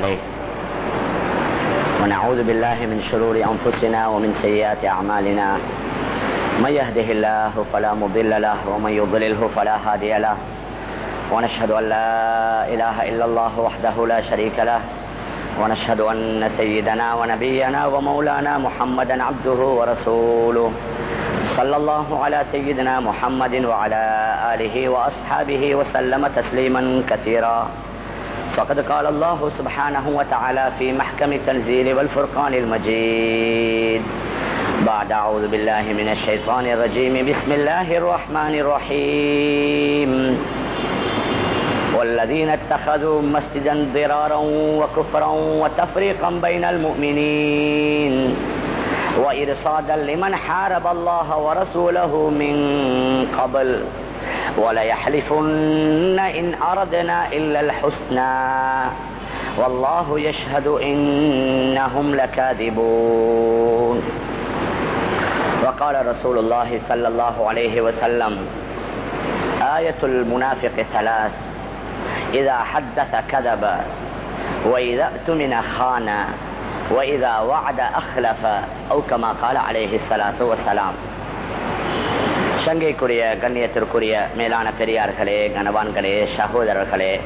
عليه. ونعوذ بالله من شرور أنفسنا ومن سيئات أعمالنا. من يهده الله فلا مضل له ومن يضلله فلا هادي له. ونشهد أن لا إله إلا الله وحده لا شريك له. ونشهد أن سيدنا ونبينا ومولانا محمدا عبده ورسوله. صلى الله على سيدنا محمد وعلى آله وأصحابه وسلم تسليما كثيرا. فقد قال الله سبحانه وتعالى في محكم التنزيل والفرقان المجيد. بعد أعوذ بالله من الشيطان الرجيم. بسم الله الرحمن الرحيم. والذين اتخذوا مسجدا ضرارا وكفرا وتفريقا بين المؤمنين وإرصادا لمن حارب الله ورسوله من قبل وليحلفن إن أردنا إلا الحسنى. والله يشهد إنهم لكاذبون. وقال رسول الله صلى الله عليه وسلم آية المنافق ثلاث إذا حدث كذب وإذا اؤتمن خان وإذا وعد أخلف أو كما قال عليه الصلاة والسلام. சங்கைக்குரிய கண்ணியத்திற்குரிய மேலான பெரியார்களே கனவான்களே சகோதரர்களே.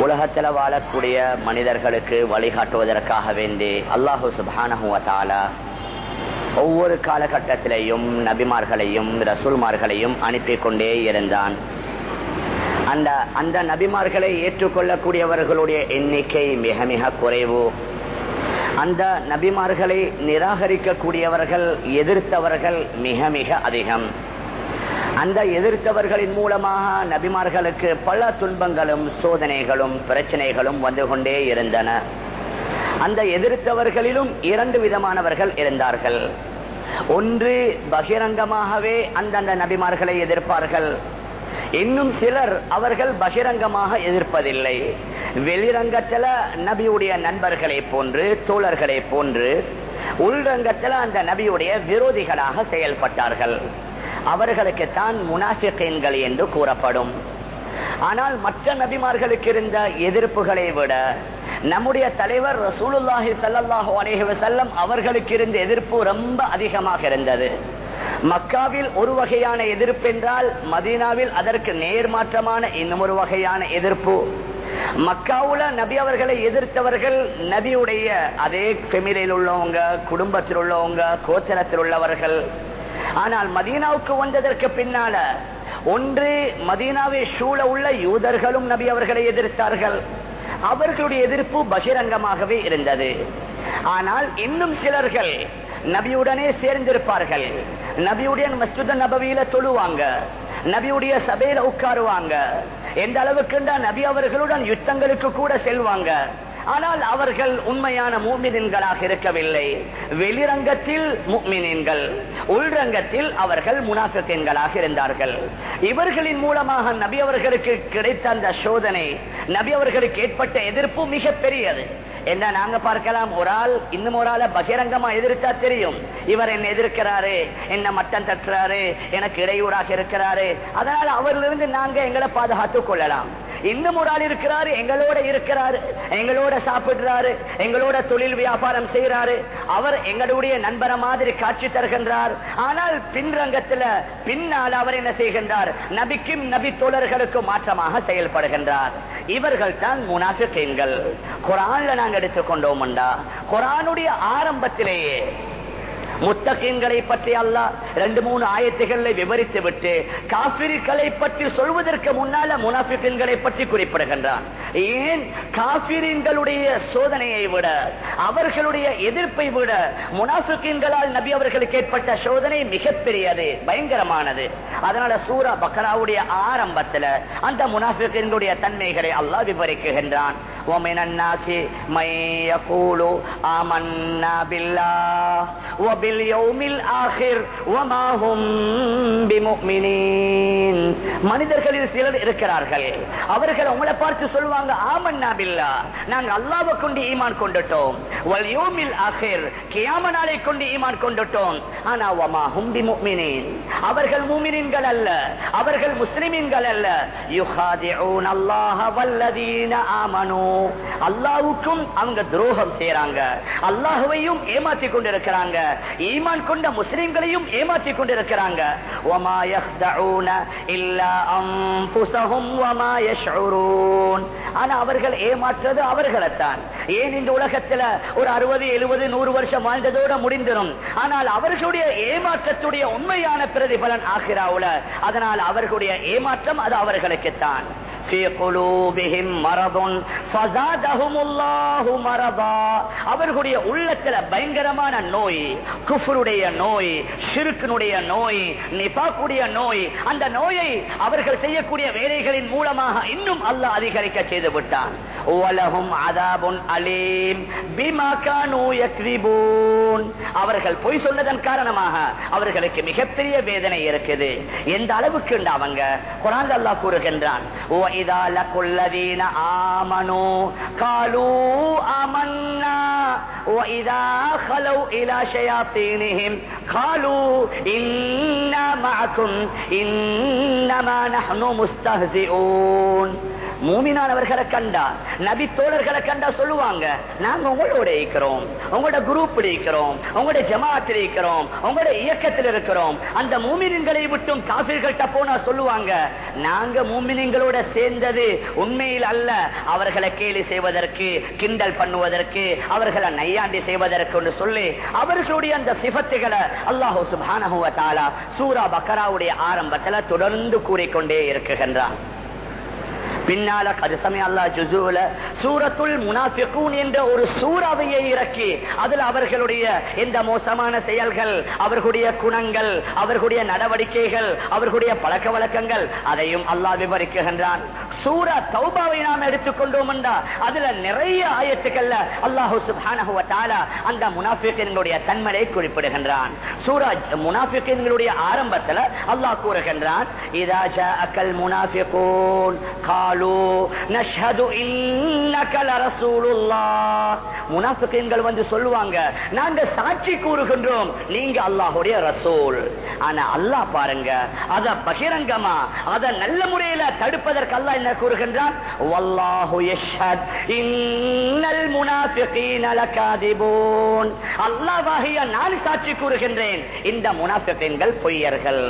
உலகத்தில் வாழக்கூடிய மனிதர்களுக்கு வழிகாட்டுவதற்காக வேண்டி அல்லாஹு சுபானஹுவத்தாலா ஒவ்வொரு காலகட்டத்திலையும் நபிமார்களையும் ரசூல்மார்களையும் அனுப்பி கொண்டே இருந்தான். அந்த அந்த நபிமார்களை ஏற்றுக்கொள்ளக்கூடியவர்களுடைய எண்ணிக்கை மிக மிக குறைவு. அந்த நபிமார்களை நிராகரிக்கக்கூடியவர்கள் எதிர்த்தவர்கள் மிக மிக அதிகம். அந்த எதிர்த்தவர்களின் மூலமாக நபிமார்களுக்கு பல துன்பங்களும் சோதனைகளும் பிரச்சனைகளும் வந்து கொண்டே இருந்தன. அந்த எதிர்த்தவர்களிலும் இரண்டு விதமானவர்கள் இருந்தார்கள். ஒன்று பகிரங்கமாகவே அந்தந்த நபிமார்களை எதிர்ப்பார்கள். இன்னும் சிலர் அவர்கள் பகிரங்கமாக எதிர்ப்பதில்லை. வெளிரங்கத்துல நபியுடைய நண்பர்களை போன்று தோழர்களை போன்று உள்ரங்கத்துல அந்த நபியுடைய விரோதிகளாக செயல்பட்டார்கள். அவர்களுக்கு தான் முனாஃபிகீன்கள் என்று கூறப்படும். ஆனால் மற்ற நபிமார்களுக்கு இருந்த எதிர்ப்புகளை விட நம்முடைய தலைவர் ரசூலுல்லாஹி சல்லாஹூ அலேஹி வசல்லம் அவர்களுக்கு இருந்த எதிர்ப்பு ரொம்ப அதிகமாக இருந்தது. மக்காவில் ஒரு வகையான எதிர்ப்பு என்றால் மதீனாவில் அதற்கு நேர்மாற்றமான இன்னும் ஒரு வகையான எதிர்ப்பு. மக்காவுல நபி அவர்களை எதிர்த்தவர்கள் நபியுடைய அதே பெமிலில் உள்ளவங்க குடும்பத்தில் உள்ளவங்க கோச்சரத்தில் உள்ளவர்கள். ஆனால் மதீனாவுக்கு வந்ததற்கு பின்னால ஒன்று மதீனாவை சூழ உள்ள யூதர்களும் நபி அவர்களை எதிர்த்தார்கள். அவர்களுடைய எதிர்ப்பு பகிரங்கமாகவே இருந்தது. ஆனால் இன்னும் சிலர்கள் நபியுடனே சேர்ந்திருப்பார்கள். நபியுடைய மஸ்ஜித நபவியில தொழுவாங்க. நபியுடைய சபையில உட்காருவாங்க. எந்த அளவுக்கு நபி அவர்களுடன் யுத்தங்களுக்கு கூட செல்வாங்க. ஆனால் அவர்கள் உண்மையான மூமினின்களாக இருக்கவில்லை. வெளிரங்கத்தில் மூமினின்கள் உள்ரங்கத்தில் அவர்கள் முனாசத்தின்களாக இருந்தார்கள். இவர்களின் மூலமாக நபி அவர்களுக்கு கிடைத்த அந்த சோதனை நபி அவர்களுக்கு ஏற்பட்ட எதிர்ப்பு மிக பெரியது. என்ன நாங்க பார்க்கலாம் ஒரு ஆள் இன்னும் ஒரு ஆளை பகிரங்கமா எதிர்த்தா தெரியும். இவர் என்ன எதிர்க்கிறாரு என்ன மட்டம் தட்டுறாரு எனக்கு இடையூறாக இருக்கிறாரு. அதனால அவரிலிருந்து நாங்க எங்களை பாதுகாத்துக் கொள்ளலாம். இன்னும் ஒரு ஆள் இருக்கிறாரு எங்களோட இருக்கிறாரு எங்களோட சாப்பிடுறாரு எங்களோட தொழில் வியாபாரம் செய்யறாரு அவர் எங்களுடைய நண்பரை மாதிரி காட்சி தருகின்றார். ஆனால் பின்ரங்கத்தில் பின்னால் அவர் என்ன செய்கின்றார்? நபிக்கும் நபி தோழர்களுக்கும் மாற்றமாக செயல்படுகின்றார். இவர்கள் தான் முனாஃபிகள் குரான்ல நாங்க எடுத்துக்கொண்டோம்டா. குரானுடைய ஆரம்பத்திலேயே முத்தகங்களை பற்றி அல்ல ரெண்டு மூணு ஆயத்துகளை விவரித்து விட்டு காபிரிகளை பற்றி சொல்வதற்கு முன்னால முனாபிகளை பற்றி குறிப்பிடுகின்றான். ஏன்? காபிரின்களுடைய சோதனையை விட அவர்களுடைய எதிர்ப்பை விட முனாபிகளால் நபி அவர்களுக்கு ஏற்பட்ட சோதனை மிகப்பெரியது பயங்கரமானது. அதனால சூரா பக்கராவுடைய ஆரம்பத்துல அந்த முனாபிகளுடைய தன்மைகளை அல்லாஹ் விவரிக்குகின்றான். ومن الناس من يقول آمنا بالله وباليوم الآخر وما هم بمؤمنين மனிதர்களில் சிலர் இருக்கிறார்கள் அவர்கள் உங்களை பார்த்து சொல்லுவாங்க ஆமன்னா பில்லா நாங்க அல்லாவை கொண்டு ஈமான் கொண்டுட்டோம் வல் யோமில் ஆகிர் கியாம நாளை கொண்டு ஈமான் கொண்டுட்டோம் ஆனா வமா ஹும்பி முக்மினின் அவர்கள் மூமினின்கள் அல்ல அவர்கள் முஸ்லிமின்கள் அல்ல யுஹாதிஊன் அல்லாஹ வல்லதீன ஆமனு அல்லாவுக்கும் அவங்க துரோகம் செய்யறாங்க அல்லாஹுவையும் ஏமாற்றி கொண்டிருக்கிறாங்க. ஈமான் கொண்ட முஸ்லிம்களையும் ஏமாற்றி கொண்டிருக்கிறாங்க. ஆனா அவர்கள் ஏமாற்றுறது அவர்களைத்தான். ஏன் இந்த உலகத்துல ஒரு அறுபது எழுபது நூறு வருஷம் வாழ்ந்ததோட முடிந்திடும் ஆனால் அவர்களுடைய ஏமாற்றத்துடைய உண்மையான பிரதிபலன் ஆகிறாவுல அதனால் அவர்களுடைய ஏமாற்றம் அது அவர்களுக்குத்தான். அவர்களுடைய உள்ளத்துல பயங்கரமான நோய் குஃபருடைய நோய் சிறுக்கினுடைய நோய் நிபாக்குடைய நோய் அந்த நோயை அவர்கள் செய்யக்கூடிய வேலைகளின் மூலமாக இன்னும் அல்ல அதிகரிக்க செய்து விட்டான். அவர்கள் பொய் சொன்னதன் காரணமாக அவர்களுக்கு மிகப்பெரிய வேதனை இருக்குது. எந்த அளவுக்கு அவங்க? குரான் அல்லா கூறுகின்றான் إذا لقوا الذين آمنوا قالوا آمنا. وإذا خلوا إلى شياطينهم قالوا إنا معكم إنما نحن مستهزئون. மூமினானவர்களை கண்டா நபி தோழர்களை கண்டா சொல்லுவாங்க நாங்க உங்களோட இருக்கிறோம் உங்களோட குரூப் இருக்கிறோம் உங்களோட ஜமாத்தில் இருக்கிறோம் உங்களோட இயக்கத்தில் இருக்கிறோம். அந்த மூமினின்களை விட்டும் காபிர்கள்ட்ட போனா சொல்லுவாங்க நாங்க மூமினிங்களோட சேர்ந்தது உண்மையில் அல்ல. அவர்களை கேலி செய்வதற்கு கிண்டல் பண்ணுவதற்கு அவர்களை நையாண்டி செய்வதற்கு சொல்லி அவர்களுடைய அந்த சிபத்துகளை அல்லாஹோ சுபானஹுவ தாலா சூரா பக்கராவுடைய ஆரம்பத்துல தொடர்ந்து கூறிக்கொண்டே இருக்குகின்றான். அவர்களுடைய இந்த மோசமான செயல்கள் அவர்களுடைய குணங்கள் அவர்களுடைய நடவடிக்கைகள் அவர்களுடைய பழக்க வழக்கங்கள் அதையும் அல்லாஹ் விவரிக்குகின்றான். சூர தௌபாவை நாம் எடுத்துக்கொண்டோம் அதுல நிறைய ஆயத்துக்கள்ல அல்லாஹு அந்த முனாஃபிக்கினுடைய தன்மையை குறிப்பிடுகின்றான். சூராஜ் முனாஃபிக்கினுடைய ஆரம்பத்துல அல்லாஹ் கூறுகின்றான் இதாஜா அக்கல் முனாஃபிகூன் கால் முனாஃபிகீன்கள் வந்து சொல்லுவாங்க நாங்க சாட்சி கூறுகின்றோம். நீங்க அல்லாஹுடைய ரசூல். ஆனா அல்லாஹ் பாருங்க அத பகிரங்கமா அத நல்ல முறையில தடுப்பதற்கு அல்லாஹ் என்ன கூறுகின்றான்? அல்லாவாகிய நான் சாட்சி கூறுகின்றேன். இந்த முனாஃபிகீன்கள் பொய்யர்கள்.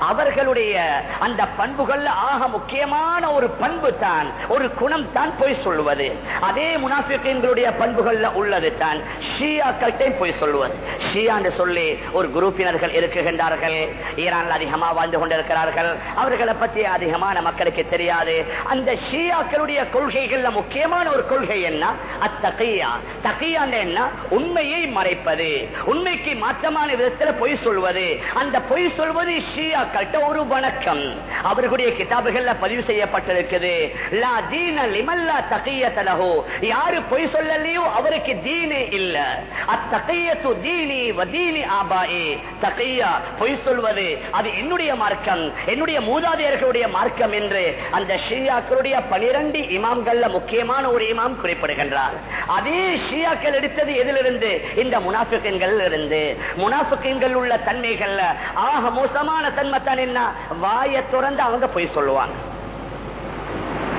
அவர்களுடைய அந்த பண்புகள் ஆக முக்கியமான ஒரு பண்பு பண்பு தான் ஒரு குணம் தான் போய் சொல்லுவது. அதே முனாஃபிகளுடைய பண்புகள்ல உள்ளது தான் ஷியாக்கள்கிட்ட பொய் சொல்லுவது. ஷியான்னு சொல்லி ஒரு குரூப்பினர்கள் இருக்குகின்றார்கள். ஈரான்ல அதிகமாக வாழ்ந்து கொண்டிருக்கிறார்கள். அவர்களை பற்றி அதிகமான மக்களுக்கு தெரியாது. அந்த ஷியாக்களுடைய கொள்கைகள்ல முக்கியமான ஒரு கொள்கை என்ன? அத்தகையா. தகையான்னு என்ன? உண்மையை மறைப்பது. உண்மைக்கு மாற்றமான விதத்தில் பொய் சொல்வது. அந்த பொய் சொல்வது ஷியாக்கள்கிட்ட ஒரு வணக்கம். அவர்களுடைய கிதாபுகள்ல பதிவு செய்யப்பட்டிருக்குது லா தீன லிமல்லா யாரு பொய் சொல்லலையோ அவருக்கு தீனே இல்ல. அத்தகையத்து தீனி வதீனி ஆபாயே. தகையா பொய் சொல்வது அது என்னுடைய மார்க்கம் என்னுடைய மூதாதையர்களுடைய மார்க்கம் என்று அந்த ஷியாக்களுடைய பனிரெண்டு இமாம்கள்ல முக்கியமான ஒரு இமாம் குறிப்பிடுகின்றார். அதே ஷியாக்கள் எடுத்தது எதிலிருந்து? இந்த முனாஃபிகன்கள் இருந்து. முனாஃபிகன்கள் உள்ள தன்மைகள்ல ஆக மோசமான தன்மை தான் என்ன? வாயை திறந்து அவங்க பொய் சொல்லுவாங்க.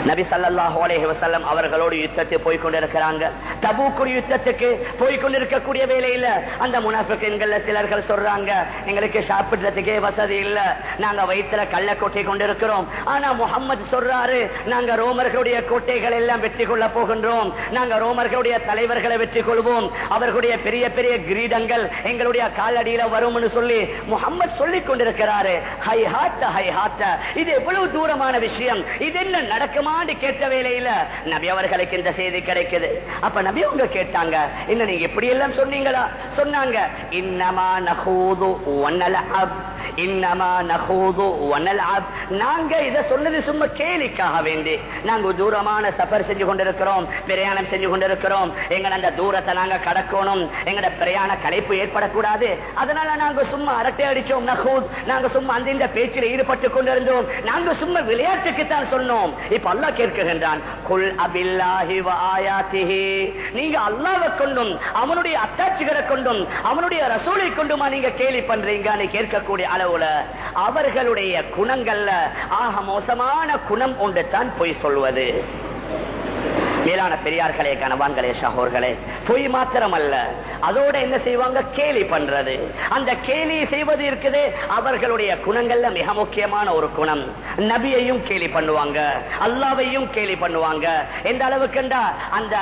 நபி சல்லாஹூ அலேஹி வசல்லம் அவர்களோடு யுத்தத்தை போய் கொண்டிருக்கிறாங்க தபூக்குடி யுத்தத்துக்கு போய் கொண்டிருக்கக்கூடிய வேலையில அந்த முனாஃபிகன்கள் சிலர்கள் சொல்றாங்க எங்களுக்கு சாப்பிடுறதுக்கே வசதி இல்ல. நாங்க வயிற்றுல கள்ள கொட்டை கொண்டிருக்கிறோம். ஆனா முகம்மது சொல்றாரு நாங்க ரோமர்களுடைய கோட்டைகள் எல்லாம் வெற்றி கொள்ள போகின்றோம். நாங்க ரோமர்களுடைய தலைவர்களை வெற்றி கொள்வோம். அவர்களுடைய பெரிய பெரிய கிரீடங்கள் எங்களுடைய காலடியில வரும்னு சொல்லி முகம்மது சொல்லிக் கொண்டிருக்கிறாரு. ஹை ஹாத்த ஹை ஹாத்த இது எவ்வளவு தூரமான விஷயம். இது என்ன நடக்குமா கேட்ட வேலையில நபி அவர்களுக்கு இந்த செய்தி கிடைக்குது. அப்ப நபி அவங்க கேட்டாங்க என்ன நீங்க எப்படி எல்லாம் சொன்னீங்களா? சொன்னாங்க இன்னமா நகூது இன்னமா நகூது வனல்அப் நாங்க இதை சொன்னது சும்மா கேலிக்காக வேண்டி. நாங்க தூரமான சஃபர் செஞ்சு கொண்டிருக்கிறோம் பிரயாணம் செஞ்சு கொண்டிருக்கிறோம். எங்க அந்த தூரத்தை நாங்க கடக்கணும். எங்கட பிரயாண கலைப்பு ஏற்படக்கூடாது. அதனால நாங்க சும்மா அரட்டை அடிச்சோம் நகூத் நாங்க சும்மா அந்த இந்த பேச்சில் ஈடுபட்டு கொண்டிருந்தோம். நாங்க சும்மா விளையாட்டுக்கு தான் சொன்னோம். இப்ப அல்ல அல்லாஹ் கேட்கின்றான் குல் அபில்லாஹி ஆயாத்திஹி. நீங்க அல்லாஹ்வை கொண்டும் அவனுடைய அத்தாட்சிகளை கொண்டும் அவனுடைய ரசூலை கொண்டுமா நீங்க கேலி பண்றீங்கன்னு கேட்கக்கூடிய அளவுல அவர்களுடைய குணங்கள்ல ஆக மோசமான குணம் ஒன்று தான் பொய் சொல்வது. மேலான பெரியார்களே கணவான்களே சகோர்களே பொய் மாத்திரம் அல்ல அதோட என்ன செய்வாங்க? கேலி பண்றது. அந்த கேலி செய்வது இருக்குது அவர்களுடைய குணங்கள்ல மிக முக்கியமான ஒரு குணம். நபியையும் கேலி பண்ணுவாங்க அல்லாவையும் கேலி பண்ணுவாங்க. எந்த அளவுக்குண்டா அந்த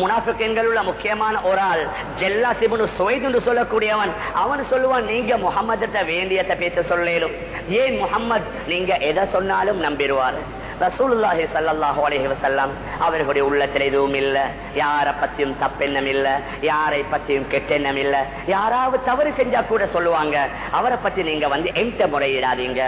முனாஃபிக்கன்கள் உள்ள முக்கியமான ஒரு ஆள் ஜெல்லா சிபுனு சுவைதுன்னு சொல்லக்கூடியவன். அவன் சொல்லுவான் நீங்க முகமது வேண்டியத்தை பேச சொல்லேலும். ஏன் முகம்மது நீங்க எதை சொன்னாலும் நம்பிடுவார்? ரசூலுல்லாஹி சல்லாஹூ அலஹி வசல்லாம் அவர்களுடைய உள்ளத்தில் எதுவும் இல்ல. யாரை பத்தியும் தப்பெண்ணம் இல்ல. யாரை பத்தியும் கெட்டெண்ணம் இல்ல. யாராவது தவறு செஞ்சா கூட சொல்லுவாங்க. அவரை பத்தி நீங்க வந்து எந்த முறையிடாதீங்க.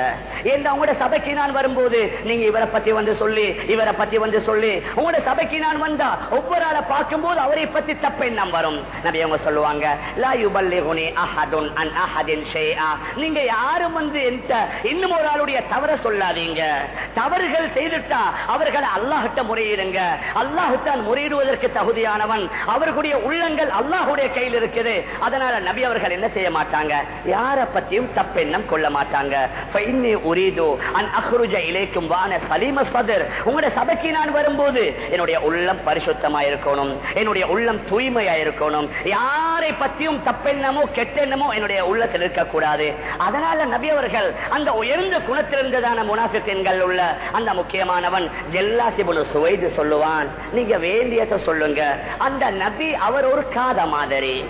ஏன் உங்களோட சபைக்கு நான் வரும்போது நீங்க இவரை பத்தி வந்து சொல்லி இவரை பத்தி வந்து சொல்லி உங்களோட சபைக்கு நான் வந்தா ஒவ்வொரு ஆளை பார்க்கும்போது அவரை பத்தி தப்பெண்ணம் வரும். நபி அவங்க சொல்லுவாங்க லா யுபல்லிகுனி அஹதுன் அன் அஹதின் ஷைஆ. நீங்க யாரும் வந்து எந்த இன்னும் ஒரு ஆளுடைய தவற சொல்லாதீங்க. தவறுகள் செய்துட்டா அவர்களை அல்லாஹிட்ட முறையிடுங்க. அல்லாஹுத்தான் முறையிடுவதற்கு தகுதியானவன். அவர்களுடைய உள்ளங்கள் அல்லாஹுடைய கையில் இருக்குது. அதனால நபி அவர்கள் என்ன செய்ய மாட்டாங்க? யார பத்தியும் தப்பெண்ணம் கொள்ள மாட்டாங்க. உங்களுடைய சபைக்கு நான் வரும்போது என்னுடைய உள்ளம் பரிசுத்தமா இருக்கணும். என்னுடைய உள்ளம் தூய்மையா இருக்கணும். யாரை பத்தியும் தப்பெண்ணமோ கெட்டெண்ணமோ என்னுடைய உள்ளத்தில் இருக்கக்கூடாது. அதனால நபி அவர்கள் அந்த உயர்ந்த குணத்திலிருந்ததான முனாஃபித்தன்கள் உள்ள அந்த முக்கியமானவன் ஜெல்லாசிபுனு சுவைது சொல்லுவான். நீங்க வேண்டியதை சொல்லுங்க. அந்த நபி அவர் ஒரு காத மாதிரி.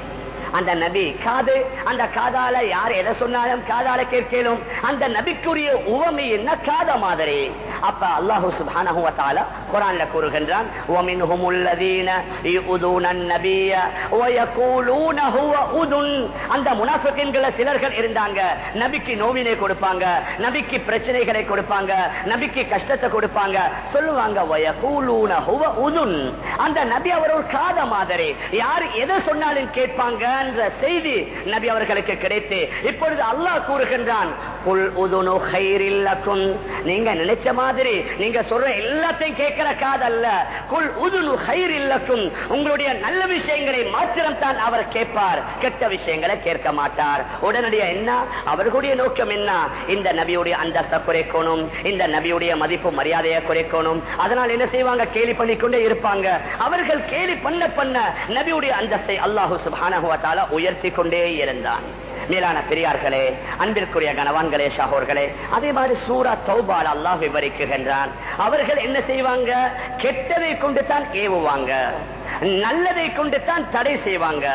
அந்த நபி காது அந்த காதால யார் எதை சொன்னாலும் காதால கேட்கலும் அந்த நபிக்குரிய உவமை என்ன? காத மாதிரி. அப்ப அல்லாஹு சுப்ஹானஹு வ தஆலா குர்ஆன்ல கூறுகின்றான் ومنهم الذين يؤذون النبي ويقولون هو اذن அந்த முனாஃபிகின்கள சிலர்கள் இருந்தாங்க நபிக்கு நோவினை கொடுப்பாங்க நபிக்கு பிரச்சனைகளை கொடுப்பாங்க நபிக்கு கஷ்டத்தை கொடுப்பாங்க சொல்லுவாங்க ويقولون هو اذن அந்த நபி அவர் ஒரு காத மாதிரி யார் எதை சொன்னாலும் கேட்பாங்க என்ற செய்தி நபி அவர்களுக்கு கிடைத்து இப்பொழுது அல்லாஹ் கூறுகின்றான் புல் உதுனு ஹைரில்லக்கும் நீங்க நினைச்ச மாதிரி நீங்க சொல்ற எல்லாத்தையும் கேட்கிற காதல்ல குல் உதுனு இல்லக்கும் உங்களுடைய நல்ல விஷயங்களை மாத்திரம் தான் அவர் கேட்பார். கெட்ட விஷயங்களை கேட்க மாட்டார். உடனடியா என்ன? அவர்களுடைய நோக்கம் என்ன? இந்த நபியுடைய அந்தஸ்தை குறைக்கணும். இந்த நபியுடைய மதிப்பு மரியாதையை குறைக்கணும். அதனால் என்ன செய்வாங்க? கேலி பண்ணிக்கொண்டே இருப்பாங்க. அவர்கள் கேலி பண்ண பண்ண நபியுடைய அந்தஸ்தை அல்லாஹு சுபானகுவ உயர்த்தி கொண்டே இருந்தான். மேலான பெரியார்களே அன்பிற்குரிய கணவான்களே ஷாகோர்களே அதே மாதிரி சூரா தௌபால் அல்லாஹ் விவரிக்குகின்றான். அவர்கள் என்ன செய்வாங்க? கெட்டதை கொண்டு தான் ஏவுவாங்க. நல்லதை கொண்டு தான் தடை செய்வாங்க.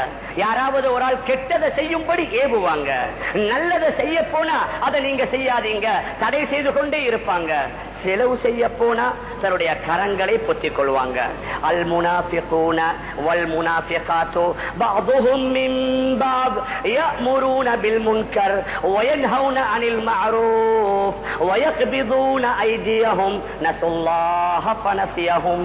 யாராவது ஒரு ஆள் கெட்டதை செய்யும்படி ஏவுவாங்க. நல்லதை செய்ய போனா அதை நீங்க செய்யாதீங்க. தடை செய்து கொண்டே இருப்பாங்க. செலவு செய்ய போனா தன்னுடைய கரங்களை பொத்திக் கொள்வாங்க அல் முனாஃபிகூன வல் முனாஃபிகாத்து பஅதுஹும் மின் பாப் يأمرون بالمنكر وينهون عن المعروف ويقبضون أيديهم نسوا الله فنسيهم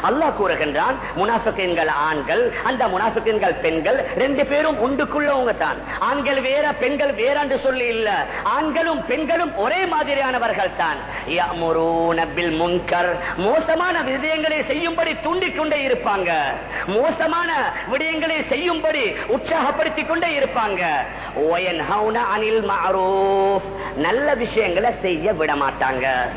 அல்லாஹ் கூறுகின்றான் முனாஃபிகன்கள் ஆண்கள் அந்த முனாஃபிகன்கள் பெண்கள் ரெண்டு பேரும் உண்டுக்குள்ளவங்க தான் ஆண்கள் வேற பெண்கள் வேற என்று சொல்லி இல்ல ஆண்களும் பெண்களும் ஒரே மாதிரியானவர்கள் தான் முன்கர் மோசமான விடயங்களை செய்யும்படி தூண்டிக் கொண்டே இருப்பாங்க. மோசமான விடயங்களை செய்யும்படி உற்சாகப்படுத்திக் கொண்டே இருப்பாங்க. அனில் மாரூஃப் நல்ல விஷயங்களை செய்ய விட மாட்டாங்க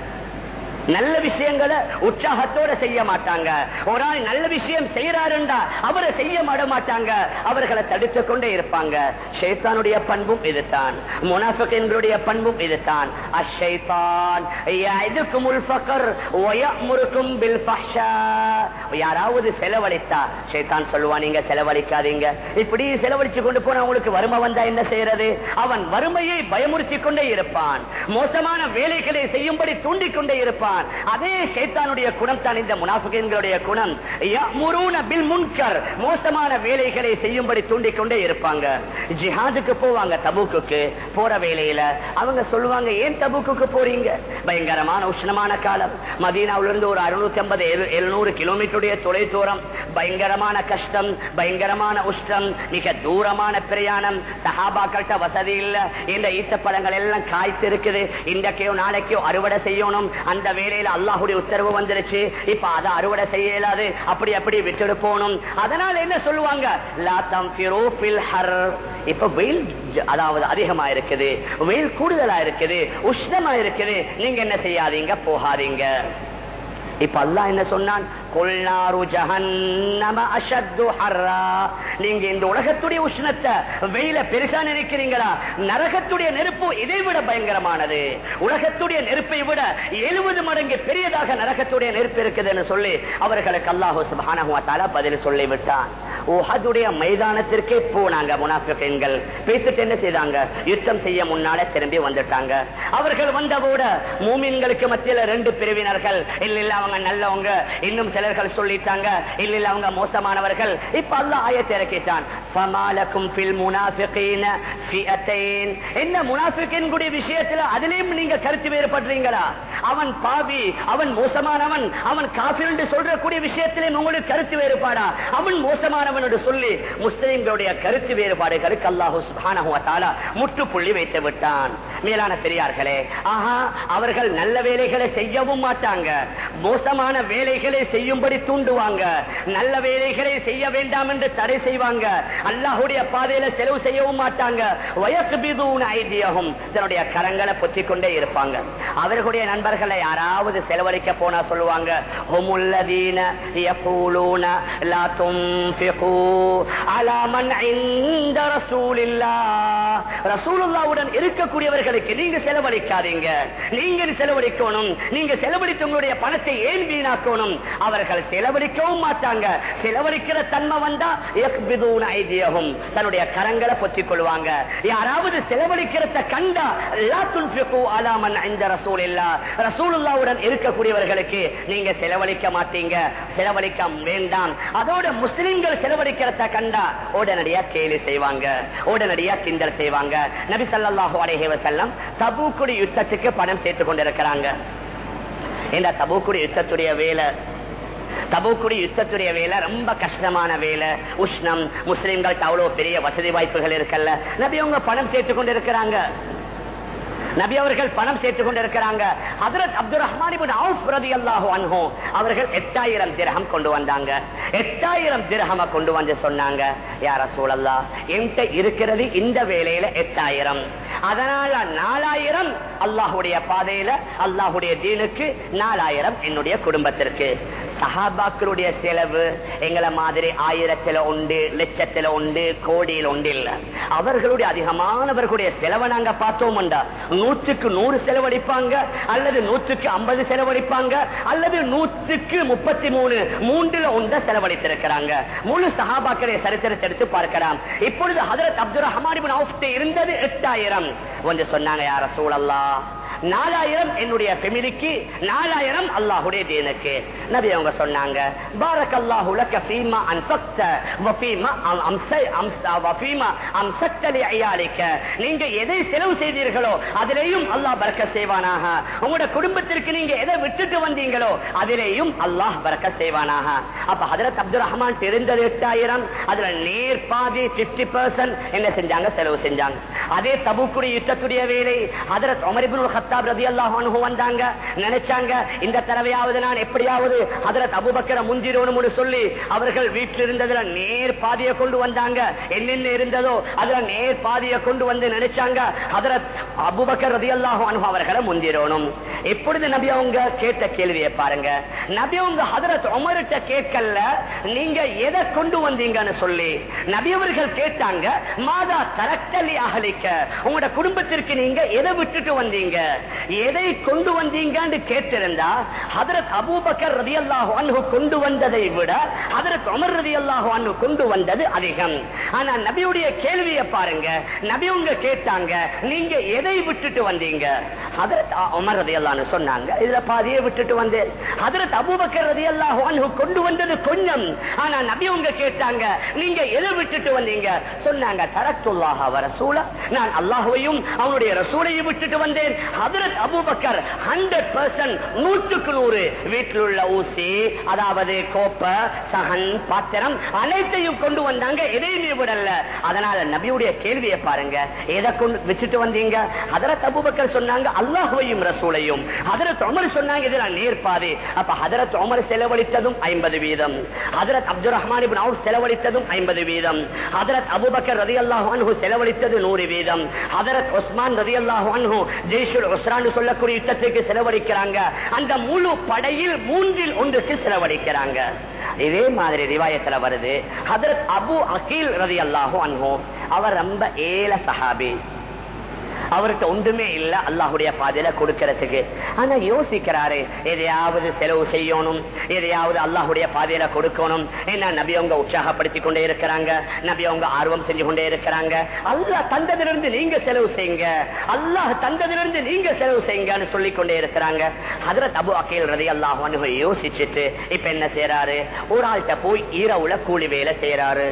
நல்ல விஷயங்களை உற்சாகத்தோட செய்ய மாட்டாங்க. ஒரு ஆள் நல்ல விஷயம் செய்யறாருண்டா அவரை செய்ய மாட மாட்டாங்க. அவர்களை தடுத்து கொண்டே இருப்பாங்க. ஷேத்தானுடைய பண்பும் இதுதான். முனாஃபிகளுடைய பண்பும் இதுதான். அஷைத்தான் யாராவது செலவழித்தா ஷைத்தான் சொல்லுவான் நீங்க செலவழிக்காதீங்க. இப்படி செலவழிச்சு கொண்டு போனா அவங்களுக்கு வறுமை வந்தா என்ன செய்யறது? அவன் வறுமையை பயமுறுத்தி கொண்டே இருப்பான். மோசமான வேலைகளை செய்யும்படி தூண்டிக் கொண்டே இருப்பான். அதே குணம் தான் இந்த முனாஃபிகளுடைய குணம். பில் முன்கர் மோசமான வேலைகளை செய்யும்படி இருப்பாங்க. ஜிஹாதுக்கு போவாங்க தபூக்குக்கு போற வேலையில. அவங்க சொல்லுவாங்க ஏன் தபூக்குக்கு போறீங்க? பயங்கரமான உஷ்ணமான காலம். ஒரு அறுநூத்தி ஐம்பது எழுநூறு கிலோமீட்டருடைய தொலை தூரம். பயங்கரமான கஷ்டம் பயங்கரமான உஷ்டம் மிக தூரமான பிரயாணம். சஹாபாக்கள்கிட்ட வசதி இல்ல. இந்த ஈச்சப்பழங்கள் எல்லாம் காய்த்து இருக்குது இன்றைக்கோ நாளைக்கோ அறுவடை செய்யணும். அந்த வேலையில அல்லாஹுடைய உத்தரவு வந்துருச்சு. இப்ப அதை அறுவடை செய்ய இயலாது அப்படி அப்படி விட்டுட்டு போகணும். அதனால என்ன சொல்லுவாங்க? இப்ப வெயில் அதாவது அதிகமா இருக்குது வெயில் கூடுதலா இருக்குது உஷ்ணமா இருக்குது நீங்க என்ன செய்யாதீங்க? போகாதீங்க. இப்ப அல்லா என்ன சொன்னான்? "குல்நாரு ஜஹன்னம அஷத்து ஹர்ரா." நீங்க இந்த உலகத்துடைய உஷ்ணத்தை வெயில பெருசா நினைக்கிறீங்களா? நரகத்துடைய நெருப்பு இதை விட பயங்கரமானது. உலகத்துடைய நெருப்பை விட எழுபது மடங்கு பெரியதாக நரகத்துடைய நெருப்பு இருக்குதுன்னு சொல்லி அவர்களுக்கு அல்லாஹு சுப்ஹானஹு பதில் சொல்லிவிட்டான். உஹதுடைய மைதானத்திற்கே போனாங்க முனாஃபிகீன்கள். பேசிட்டு என்ன செய்தாங்க? யுத்தம் செய்ய முன்னால திரும்பி வந்துட்டாங்க. அவர்கள் வந்தவோட மூமின்களுக்கு மத்தியில ரெண்டு பிரிவினர்கள் இல்ல இல்ல அவங்க நல்லவங்க இன்னும் சில சிலர்கள் சொல்லிட்டாங்க. இல்ல இல்ல அவங்க மோசமானவர்கள். இப்ப அல்ல ஆயத்தை இறக்கிட்டான். ஃபமாலக்கும் ஃபில் முனாஃபிகீன ஃபிஅத்தைன். என்ன முனாஃபிகீன்களுடைய விஷயத்துல அதிலேயும் நீங்க கருத்து வேறுபடுறீங்களா? அவன் பாவி அவன் மோசமானவன் அவன் காஃபிர் என்று சொல்றக்கூடிய விஷயத்திலே உங்களுக்கு கருத்து வேறுபாடா? அவன் மோசமானவன் என்று சொல்லி முஸ்லிம்களுடைய கருத்து வேறுபாடுகளுக்கு அல்லாஹு சுபானா முற்றுப்புள்ளி வைத்து விட்டான். மேலான பெரியார்களே ஆஹா அவர்கள் நல்ல வேலைகளை செய்யவும் மாட்டாங்க. மோசமான வேலைகளை செய்ய செய்யும்படி தூண்டுவாங்க. நல்ல வேலைகளை செய்ய வேண்டாம் என்று தடை செய்வாங்க. அல்லாஹுடைய பாதையில செலவு செய்யவும் மாட்டாங்க. வயசு வயசுபிதூன ஐதியகும் தன்னுடைய கரங்களை பொத்திக்கொண்டே இருப்பாங்க. அவர்களுடைய நண்பர்களை யாராவது செலவழிக்க போனா சொல்லுவாங்க. ஹுமுல்லதீன யகூலூன லா துன்ஃபிகு அலா மன் இன்த ரசூலில்லாஹ். ரசூலுல்லாஹ்வுடன் இருக்கக்கூடியவர்களுக்கு நீங்க செலவழிக்காதீங்க. நீங்க செலவழிக்கணும். நீங்க செலவழித்து உங்களுடைய பணத்தை ஏன் வீணாக்கணும்? அவர் அவர்கள் செலவழிக்கவும் மாட்டாங்க. செலவழிக்கிற தன்மை வந்தா யக்பிதூன ஐதியகும் தன்னுடைய கரங்களை பொத்திக் கொள்வாங்க. யாராவது செலவழிக்கிறத கண்டா லா துன்ஃபிகு அலா மன் இன்த இருக்கக்கூடியவர்களுக்கு நீங்க செலவழிக்க மாட்டீங்க. செலவழிக்க வேண்டாம். அதோட முஸ்லிம்கள் செலவழிக்கிறத கண்டா உடனடியா கேலி செய்வாங்க. உடனடியா கிண்டல் செய்வாங்க. நபி சல்லாஹூ அலைஹி வஸல்லம் தபூக்குடி யுத்தத்துக்கு பணம் சேர்த்து கொண்டிருக்கிறாங்க. இந்த தபூக்குடி யுத்தத்துடைய வேலை தபூக்குடி யுத்தத்துடைய வேலை ரொம்ப கஷ்டமான வேலை. உஷ்ணம் முஸ்லிம்கள் அவ்வளவு பெரிய வசதி வாய்ப்புகள் இருக்கல்ல. நபி அவங்க பணம் சேர்த்து கொண்டிருக்கிறாங்க நபி அவர்கள் பணம் சேர்த்துக் கொண்டிருக்கிறாங்க ஹதரத் அப்துல் ரஹ்மான் அவர்கள் எட்டாயிரம் திரகம் கொண்டு வந்தாங்க. எட்டாயிரம் திரகம கொண்டு வந்து சொன்னாங்க. யார சூழல்லா என்கிட்ட இருக்கிறது இந்த வேலையில எட்டாயிரம். அதனால நாலாயிரம் அல்லாஹுடைய பாதையில அல்லாஹுடைய தீனுக்கு நாலாயிரம் என்னுடைய குடும்பத்திற்கு. சஹாபாக்களுடைய செலவு எங்களை மாதிரி ஆயிரத்துல உண்டு லட்சத்துல உண்டு கோடியில் உண்டு இல்ல. அவர்களுடைய அதிகமானவர்களுடைய செலவை நாங்க பார்த்தோம்டா. நூற்றுக்கு நூறு செலவழிப்பாங்க அல்லது நூற்றுக்கு ஐம்பது செலவழிப்பாங்க அல்லது நூற்றுக்கு முப்பத்தி மூணு மூன்றுல ஒன்ற செலவழித்திருக்கிறாங்க. முழு சஹாபாக்களை சரித்திரத்தை எடுத்து பார்க்கலாம். இப்பொழுது ஹதரத் அப்துல் ரஹ்மான் இருந்தது எட்டாயிரம். கொஞ்சம் சொன்னாங்க யார சூழல்லா நாலாயிரம் என்னுடைய பெமிலிக்கு நாலாயிரம் அல்லாஹுடைய தீனுக்கு நபி அவங்க சொன்னாங்க பாரக் அல்லாஹ் உலக ஃபீமா அன்ஃபக்த வஃபீமா அம்சை அம்சா வஃபீமா அம்ஸக்த ஐயாளிக்க நீங்க எதை செலவு செய்தீர்களோ அதிலேயும் அல்லாஹ் பறக்க செய்வானாக. உங்களோட குடும்பத்திற்கு நீங்க எதை விட்டுட்டு வந்தீங்களோ அதிலேயும் அல்லாஹ் பறக்க செய்வானாக. அப்ப ஹதரத் அப்துல் ரஹ்மான் தெரிந்தது எட்டாயிரம் அதுல நேர் பாதி 50% என்ன செஞ்சாங்க செலவு செஞ்சாங்க. அதே தபுக்குடி யுத்தத்துடைய வேலை ஹதரத் அமரிபுல் இப்னு கத்தாப் ரலியல்லாஹு வந்தாங்க. நினைச்சாங்க இந்த தடவையாவது நான் எப்படியாவது ஹஜரத் அபூபக்கரை முந்திரோணும்னு சொல்லி அவர்கள் வீட்டில் இருந்ததுல நேர் பாதியை கொண்டு வந்தாங்க. என்னென்ன இருந்ததோ அதுல நேர் பாதியை கொண்டு வந்து நினைச்சாங்க ஹஜரத் அபூபக்கர் ரலியல்லாஹு அன்ஹு அவர்களை முந்திரோனும் எப்பொழுது நபி அவங்க கேட்ட கேள்வியை பாருங்க. நபி அவங்க ஹதரத் உமர்கிட்ட கேட்கல நீங்க எதை கொண்டு வந்தீங்கன்னு சொல்லி. நபி அவர்கள் கேட்டாங்க மாதா தரக்கல்லி அகலிக்க உங்களோட குடும்பத்திற்கு நீங்க எதை விட்டுட்டு வந்தீங்க? எதை கொண்டு வந்தீங்கன்னு கேட்டிருந்தா ஹதரத் அபூபக்கர் ரதி அல்லாஹு கொண்டு வந்ததை விட ஹதரத் அமர் ரதி அல்லாஹு கொண்டு வந்தது அதிகம். ஆனா நபியுடைய கேள்வியை பாருங்க. நபி உங்க கேட்டாங்க நீங்க எதை விட்டுட்டு வந்தீங்க? ஹதரத் அமர் ரதி அல்லான்னு சொன்னாங்க இதுல பாதியை விட்டுட்டு வந்தேன். ஹதரத் அபூபக்கர் ரதி அல்லாஹு கொண்டு வந்தது கொஞ்சம். ஆனா நபி உங்க கேட்டாங்க நீங்க எதை விட்டுட்டு வந்தீங்க? சொன்னாங்க தரத்துல்லாஹ் அவர் ரசூல நான் அல்லாஹுவையும் அவனுடைய ரசூலையும் விட்டுட்டு வந்தேன். ஹதரத் அபூபக்கர் ஹண்ட்ரட் பர்சன்ட் நூற்றுக்கு நூறு வீட்டில் உள்ள ஊசி அதாவது கோப்ப சகன் பாத்திரம் அனைத்தையும் கொண்டு வந்தாங்க. விடல. அதனால நபியுடைய கேள்வியை பாருங்க. எதை கொண்டு வச்சுட்டு வந்தீங்க? ஹதரத் சொன்னாங்க அல்லாஹுவையும் ரசூலையும். ஹதரத் சொன்னாங்க இதெல்லாம் அப்ப ஹதரத் செலவழித்ததும் ஐம்பது வீதம். ஹதரத் அப்துல் ரஹ்மான் செலவழித்ததும் ஐம்பது வீதம். ஹதரத் அபூபக்கர் ரலியல்லாஹு அன்ஹு செலவழித்தது நூறு வீதம். ஹதரத் உஸ்மான் ரலியல்லாஹு ஜெய்ஷுல் உஸ்ரான் சொல்லக்கூடிய யுத்தத்துக்கு செலவழிக்கிறாங்க. அந்த முழு படையில் மூன்றில் ஒன்றுக்கு செலவழிக்கிறாங்க. இதே மாதிரி ரிவாயத்துல வருது. ஹதரத் அபு அகீல் அல்லாஹும் அன்ஹு அவர் ரொம்ப ஏல சஹாபி. அவருக்கு ஒன்றுமே இல்ல அல்லாஹுடைய பாதையில கொடுக்கறதுக்கு. ஆனா யோசிக்கிறாரு எதையாவது செலவு செய்யணும் எதையாவது அல்லாஹுடைய பாதையில கொடுக்கணும். என்ன நபி அவங்க உற்சாகப்படுத்தி கொண்டே இருக்கிறாங்க நபி அவங்க ஆர்வம் செஞ்சு கொண்டே இருக்கிறாங்க. அல்லாஹ் தந்ததிலிருந்து நீங்க செலவு செய்யுங்க அல்லாஹ் தந்ததிலிருந்து நீங்க செலவு செய்யுங்கன்னு சொல்லி கொண்டே இருக்கிறாங்க. அதுல தபு அக்கீல் ரதி அல்லாஹ் யோசிச்சுட்டு இப்ப என்ன செய்யறாரு ஒரு ஆள்கிட்ட போய் இரவுல கூலி வேலை செய்யறாரு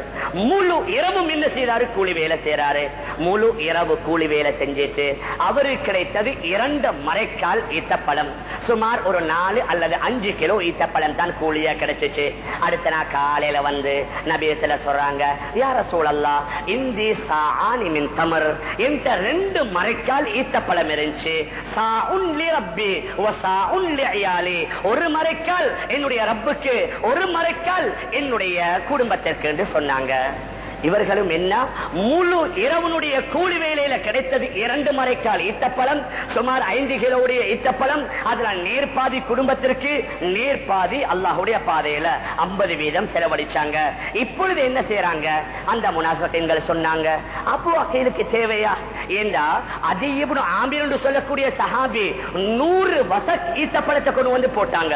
முழு இரவும் என்ன செய்யறாரு கூலி வேலை செய்யறாரு முழு இரவு கூலி வேலை செஞ்சு செஞ்சுட்டு அவருக்கு கிடைத்தது இரண்டு மறைக்கால் ஈத்தப்பழம். சுமார் ஒரு நாலு அல்லது அஞ்சு கிலோ ஈத்தப்பழம் தான் கூலியா கிடைச்சிச்சு. அடுத்த நாள் காலையில வந்து நபியத்துல சொல்றாங்க யார சூழல்லா இந்தி சாணிமின் தமர். என்ற ரெண்டு மறைக்கால் ஈத்தப்பழம் இருந்துச்சு. சா உன்லி ரப்பி ஓ சா உன்லி அயாலி ஒரு மறைக்கால் என்னுடைய ரப்புக்கு ஒரு மறைக்கால் என்னுடைய குடும்பத்திற்கு என்று சொன்னாங்க. இவர்களும் என்ன? முழு இரவனுடைய கூலி வேலையில கிடைத்தது இரண்டு மறைக்கால் ஈத்தப்பழம் சுமார் ஐந்து கிலோடைய ஈத்தப்பழம் அதுல நேர்பாதி குடும்பத்திற்கு நேர்பாதி அல்லாஹுடைய பாதையில ஐம்பது வீதம் செலவழிச்சாங்க. இப்பொழுது என்ன செய்யறாங்க அந்த முனாசகங்கள் சொன்னாங்க அப்போ இதுக்கு தேவையா? ஏண்டா அதிகம் என்று சொல்லக்கூடிய சஹாபி நூறு வசத் ஈத்தப்பழத்தை கொண்டு வந்து போட்டாங்க.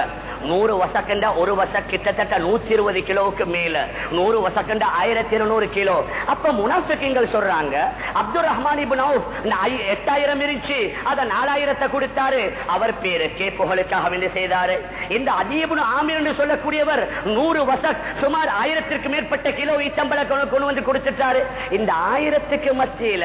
நூறு வசக்கண்ட ஒரு வசக் கிட்டத்தட்ட நூத்தி இருபது கிலோவுக்கு மேல. நூறு வசக்கண்ட ஆயிரத்தி இருநூறு கிலோ. அப்ப முனாஃபிக்கிங்கள் சொல்றாங்க அப்துல் ரஹ்மான் எட்டாயிரம் இருந்துச்சு அத நாலாயிரத்தை கொடுத்தாரு. அவர் பேருக்கே புகழுக்காக வேண்டி செய்தாரு. இந்த அதீபுன் ஆமீர் என்று சொல்லக்கூடியவர் நூறு வசக் சுமார் ஆயிரத்திற்கு மேற்பட்ட கிலோ ஈத்தம்பள கொண்டு வந்து கொடுத்துட்டாரு. இந்த ஆயிரத்துக்கு மத்தியில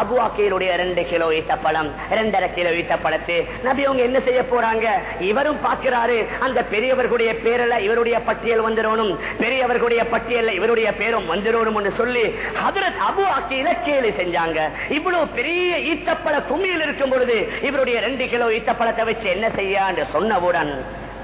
அபு அக்கீருடைய ரெண்டு கிலோ ஈட்டப்பழம் ரெண்டரை கிலோ ஈட்டப்பழத்து நபி அவங்க என்ன செய்ய போறாங்க? இவரும் பார்க்கிறாரு அந்த அந்த பெரியவர்களுடைய பேரில் இவருடைய பட்டியல் வந்துடணும் பெரியவர்களுடைய பட்டியல் இவருடைய பேரும் வந்துடணும் என்று சொல்லி ஹதரத் அபு அக்கீல கேலி செஞ்சாங்க. இவ்வளவு பெரிய ஈத்தப்பழ கும்மியில் இருக்கும் பொழுது இவருடைய ரெண்டு கிலோ ஈத்தப்பழத்தை வச்சு என்ன செய்ய சொன்னவுடன்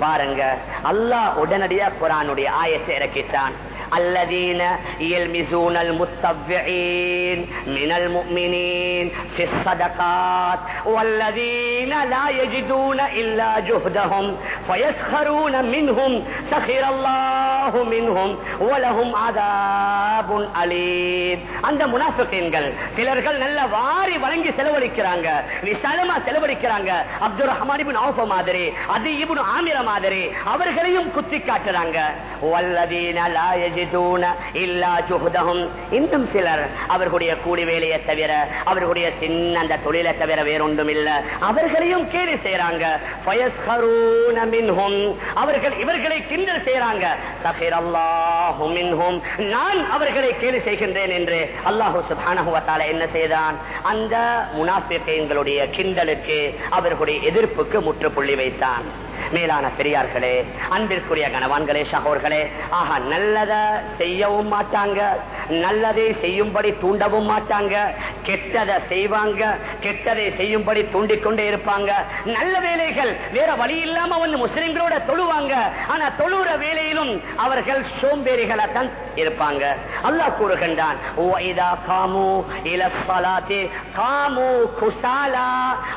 பாருங்க அல்லாஹ் உடனடியா குரானுடைய ஆயத்தை இறக்கிட்டான். الذين يلمزون المتطوعين من المؤمنين في الصدقات والذين لا يجدون إلا جهدهم فيسخرون منهم سخر الله منهم ولهم عذاب أليم அந்த முனாஃபிகீன்கள் சிலர்கள் நல்ல வாரி வழங்கி செலவழிக்கிறாங்க விசாலமா செலவழிக்கிறாங்க அப்துல் ரஹ்மான் இப்னு அவுஃப் மாதிரி அது இப்னு ஆமிர மாதிரி அவர்களையும் குத்தி காட்டுறாங்க வல்லதீன லா யஜிதூன இல்லா ஜுஹ்தஹும் இன்னும் சிலர் அவர்களுடைய கூலி வேலையை தவிர அவர்களுடைய சின்ன அந்த தொழிலை தவிர வேறொன்றும் இல்ல அவர்களையும் கேலி செய்யறாங்க அவர்கள் இவர்களை கிண்டல் செய்யறாங்க நான் அவர்களை கேலி செய்கின்றேன் என்று அல்லாஹு சுப்ஹானஹு என்ன செய்தான்? அந்த முனாஃபிகீன்களுடைய கிண்டலுக்கு அவர்களுடைய எதிர்ப்புக்கு முற்றுப்புள்ளி வைத்தான். மேலான பெரியார்களே அன்பிற்குரிய கணவான்களே சகோர்களே ஆக நல்லத செய்யவும் மாட்டாங்க நல்லதை செய்யும்படி தூண்டவும் மாட்டாங்க கெட்டதை செய்வாங்க கெட்டதை செய்யும்படி தூண்டிக்கொண்டே இருப்பாங்க. நல்ல வேலைகள் வேற வழி இல்லாம வந்து முஸ்லிம்களோட தொழுவாங்க. ஆனா தொழுற வேலையிலும் அவர்கள் சோம்பேறிகளை தன் இருப்பாங்க. அல்லாஹ் கூறுகின்றான்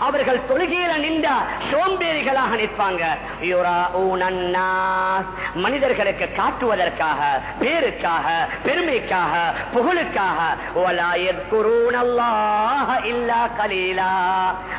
அவர்கள் தொழுகையில நின்றா சோம்பேறிகளாக நிற்பாங்க. மனிதர்களுக்கு காட்டுவதற்காக பேருக்காக பெருமைக்காக புகழுக்காக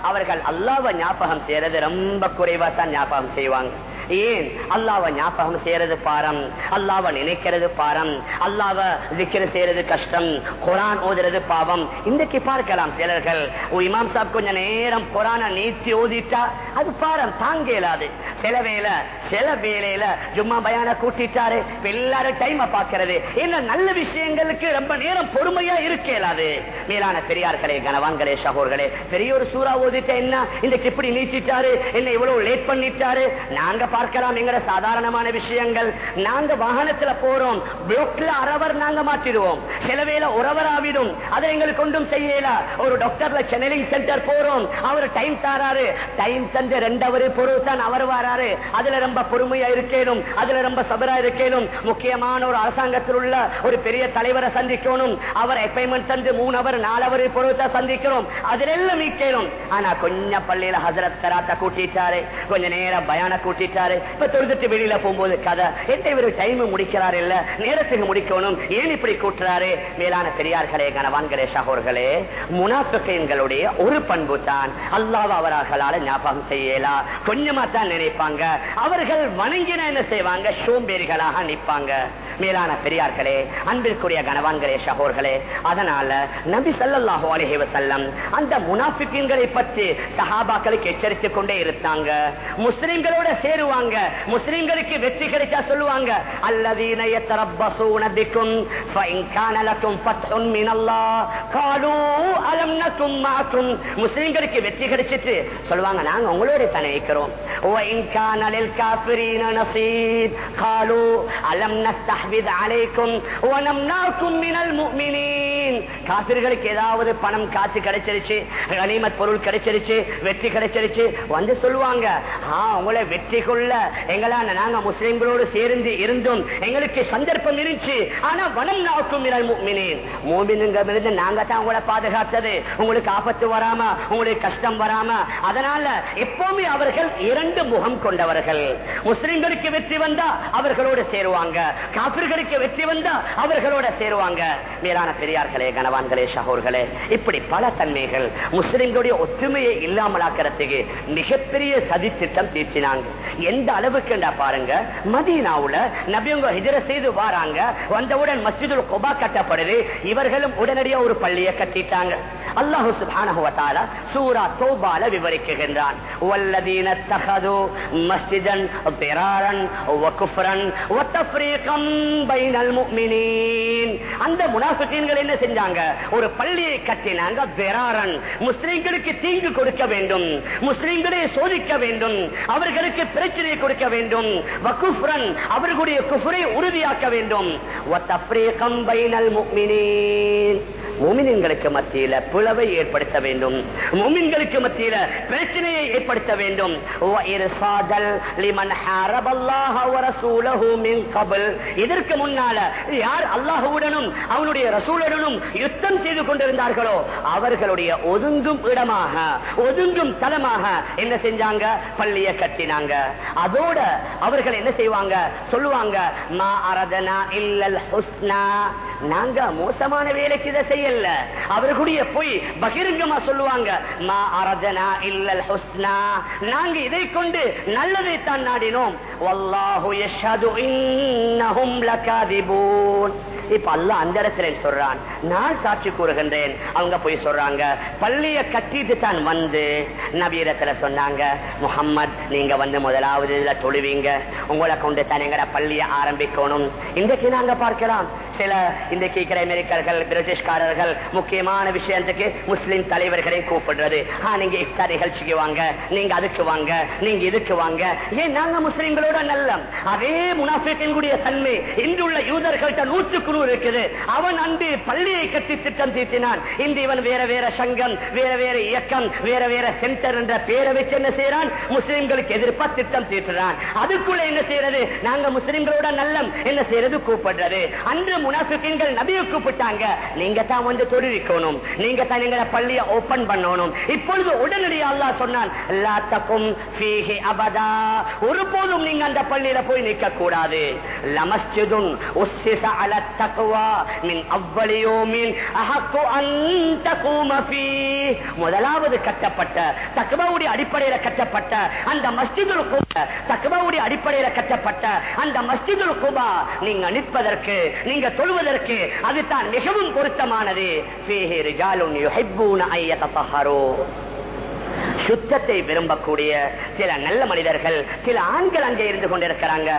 அவர்கள் அல்லாவை ஞாபகம் செய்யறது ரொம்ப குறைவா தான் ஞாபகம் செய்வாங்க. ஏன் அல்லாவ ஞாபகம் செய்யறது பாரம். அல்லாவ நினைக்கிறது பாரம். அல்லாவ விக்கிர செய்யறது கஷ்டம். குரான் ஓதுறது பாவம். இன்றைக்கு பார்க்கலாம் சிலர்கள். இமாம் சாப் கொஞ்ச நேரம் குரான நீத்தி ஓதிட்டா அது பாரம் தாங்க இயலாது. சில வேலை சில வேலையில ஜும்மா பயான கூட்டிட்டாரு. எல்லாரும் டைம் பாக்குறது. என்ன நல்ல விஷயங்களுக்கு ரொம்ப நேரம் பொறுமையா இருக்க இயலாது. மேலான பெரியார்களே கனவான்களே சகோர்களே பெரிய ஒரு சூறா ஓதிட்ட என்ன? இன்றைக்கு இப்படி நீச்சிட்டாரு என்ன இவ்வளவு லேட் பண்ணிட்டாரு? நாங்க பார்க்கலாம் எங்கட சாதாரணமான விஷயங்கள். நாங்க வாகனத்துல போறோம். பிளோக்ல அரவர் நாங்க மாற்றிடுவோம். சிலவேல வேளை உறவராவிடும். அதை எங்களுக்கு ஒன்றும் செய்யல. ஒரு டாக்டர்ல சென்னலிங் சென்டர் போறோம். அவர் டைம் தாராரு. டைம் தந்து ரெண்டவரு பொருள் தான் அவர் வராரு. அதுல ரொம்ப பொறுமையா இருக்கணும் அதுல ரொம்ப சபரா இருக்கணும் முக்கியமான ஒரு அரசாங்கத்தில் உள்ள ஒரு பெரிய தலைவரை சந்திக்கணும். அவர் அப்பாயின்மெண்ட் தந்து மூணு அவர் நாலு அவர் பொருளை சந்திக்கிறோம். அதுல எல்லாம் மீட்கணும் ஆனா கொஞ்சம் பள்ளியில ஹசரத் கராத்த கூட்டிட்டாரு. கொஞ்ச நேரம் பயான கூட்டிட்டாரு. இப்ப தொழுதுட்டு வெளியில போகும்போது கதை. என்ன இவரு டைம் முடிக்கிறாரு இல்ல? நேரத்துக்கு முடிக்கணும். ஏன் இப்படி கூட்டுறாரு? மேலான பெரியார்களே கனவான்களே சகோர்களே முனாஃபிகளுடைய ஒரு பண்பு தான். அல்லாஹ் அவர்களால ஞாபகம் செய்யலாம் கொஞ்சமா தான் நினைப்பாங்க. அவர்கள் வணங்கின என்ன செய்வாங்க? சோம்பேறிகளாக நிற்பாங்க மேலான பெரியார்களே அன்பிற்குரிய கனவான்களே சகோர்களே அதனால நபி சல்லாஹு அலஹி வசல்லம் அந்த முனாபிக்கின்களை பற்றி சஹாபாக்களுக்கு எச்சரித்துக் கொண்டே இருந்தாங்க. முஸ்லிம்களோட சேருவாங்க. முஸ்லிம்களுக்கு வெற்றி கிடைச்சா சொல்லுவாங்க அல்லதீன யத்தரப்பஸூன பிக்கும் ஃபஇன் கான லக்கும் ஃபத்ஹுன் மினல்லாஹ் காலூ அலம் நகும் மஅக்கும் முஸ்லிம்களுக்கு வெற்றி கிடைச்சிட்டு சொல்லுவாங்க நாங்க உங்களோட தானே இருக்கிறோம் வஇன் கான லில் காஃபிரீன நஸீப் காலூ அலம் நஸ்தஹ்வித் அலைக்கும் வனம்னாக்கும் மினல் முஃமினீன் காபிர்களுக்கு ஏதாவது பணம் காசு கிடைச்சிருச்சு கனிமத் பொருள் கிடைச்சிருச்சு வெற்றி கிடைச்சிருச்சு வந்து சொல்லுவாங்க ஆ உங்களை வெற்றி கொள்ள எங்களால நாங்க முஸ்லிம்களோடு சேர்ந்து இருந்தும் எங்களுக்கு சந்தர்ப்பம் இருந்துச்சு. ஆனா வனம் நாக்கும் மினல் முஃமினீன் மூமினுங்கிறது நாங்க தான் உங்களை பாதுகாத்தது. உங்களுக்கு ஆபத்து வராம உங்களுக்கு கஷ்டம் வராம. அதனால எப்பவுமே அவர்கள் இரண்டு முகம் கொண்டவர்கள். முஸ்லிம்களுக்கு வெற்றி வந்தா அவர்களோடு சேருவாங்க. காபிர்களுக்கு வெற்றி வந்தா அவர்களோட சேருவாங்க. மேலான பெரியார்களே கனவான்களே சகோர்களே இப்படி பல தன்மைகள் முஸ்லிம்களுடைய ஒற்றுமையை இல்லாமலாக்கிறதுக்கு மிகப்பெரிய சதி திட்டம் தீர்த்தினாங்க எந்த அளவுக்கு பாருங்க மதீனாவுல நபியங்க ஹிஜர செய்து வாராங்க வந்தவுடன் மஸ்ஜிதுல் கொபா கட்டப்படுது இவர்களும் உடனடியா ஒரு பள்ளியை கட்டிட்டாங்க. அல்லாஹு சுப்ஹானஹு சூரா தோபால விவரிக்குகின்றான். வல்லதீன தஹது மஸ்ஜிதன் பிராரன் وكفرا وتفريقا அந்த முனாஃபிகீன்கள் என்ன செஞ்சாங்க? ஒரு பள்ளியை கட்டினாங்க பெராரன். முஸ்லிம்களுக்கு தீங்கு கொடுக்க வேண்டும். முஸ்லிம்களை சோதிக்க வேண்டும். அவர்களுக்கு பிரச்சனை கொடுக்க வேண்டும். வகுஃபுரன் அவர்களுடைய குஃபுரை உறுதியாக்க வேண்டும். மூமின்களுக்கு மத்தியில பிளவை ஏற்படுத்த வேண்டும். மூமின்களுக்கு மத்தியில பிரச்சனையை ஏற்படுத்த வேண்டும். இதற்கு முன்னால யார் அல்லாஹுடனும் அவனுடைய ரசூலுடனும் யுத்தம் செய்து கொண்டிருந்தார்களோ அவர்களுடைய ஒதுங்கும் இடமாக ஒதுங்கும் தலமாக என்ன செஞ்சாங்க? பள்ளியை கட்டினாங்க. அதோட அவர்கள் என்ன செய்வாங்க? சொல்லுவாங்க மா அரதனா இல்லல் ஹுஸ்னா. நாங்க மோசமான வேலைக்கு இதை செய்யல. அவர்களுடைய போய் பகிரங்கமா சொல்லுவாங்க. மா அரதனா இல்லல் ஹுஸ்னா. நாங்க இதை கொண்டு நல்லதை தான் நாடினோம். வல்லாஹு யஷ்ஹது இன்னஹும் லகாதிபூன். இப்ப அல்ல அந்த இடத்துல சொல்றான். நான் சாட்சி கூறுகின்றேன். அவங்க போய் சொல்றாங்க பள்ளிய கட்டிட்டு தான் வந்து நவீரத்துல சொன்னாங்க முகம்மது நீங்க வந்து முதலாவது இதுல தொழுவீங்க. உங்களை கொண்டு தான் எங்கட பள்ளிய ஆரம்பிக்கணும். இன்றைக்கு நாங்க பார்க்கலாம். சில இன்றைக்கு இருக்கிற அமெரிக்கர்கள் பிரிட்டிஷ்காரர்கள் முக்கியமான விஷயத்துக்கு முஸ்லிம் தலைவர்களை கூப்பிடுறது. நீங்க இஃப்தார் நிகழ்ச்சிக்கு வாங்க. நீங்க அதுக்கு வாங்க. நீங்க இதுக்கு வாங்க. ஏன் நாங்க முஸ்லிம்களோட நல்லம்? அதே முனாஃபிக்கினுடைய தன்மை. இன்றுள்ள யூதர்கள்ட்ட நூற்றுக்கு நூறு இருக்குது அவன் அன்று பள்ளியை கட்டி திட்டம் தீட்டினான். இன்று இவன் வேற வேற சங்கம் வேற வேற இயக்கம் வேற வேற சென்டர் என்ற பேரை வச்சு என்ன செய்யறான் முஸ்லிம்களுக்கு எதிர்ப்பா திட்டம் தீட்டுறான். அதுக்குள்ள என்ன செய்யறது? நாங்க முஸ்லிம்களோட நல்லம். என்ன செய்யறது? கூப்பிடுறது. அன்று முனாஃபிக்கீன்கள் நபியை கூப்பிட்டாங்க. நீங்க தான் வந்து தொழிலிக்கணும் நீங்க தான் எங்களை பள்ளியை ஓபன் பண்ணணும். இப்பொழுது உடனடியாக அல்லாஹ் சொன்னான் லா ஃபீஹி அபதா. ஒருபோதும் நீங்க அந்த பள்ளியில போய் நிற்க கூடாது லமஸ்ஜிதுன் உஸ்ஸிஸ அலத் மின் முதலாவது கட்டப்பட்ட தக்குவாவுடைய அடிப்படையில கட்டப்பட்ட அந்த மஸ்ஜிதுல் கூபா தக்குவாவுடைய அடிப்படையில கட்டப்பட்ட அந்த மஸ்ஜிதுல் குபா நீங்க நிற்பதற்கு நீங்க தொழுவதற்கு அதுதான் மிகவும் பொருத்தமானது. சுத்தத்தை விரும்பக்கூடிய சில நல்ல மனிதர்கள் சில ஆண்கள் அங்கே இருந்து கொண்டிருக்கிறாங்க.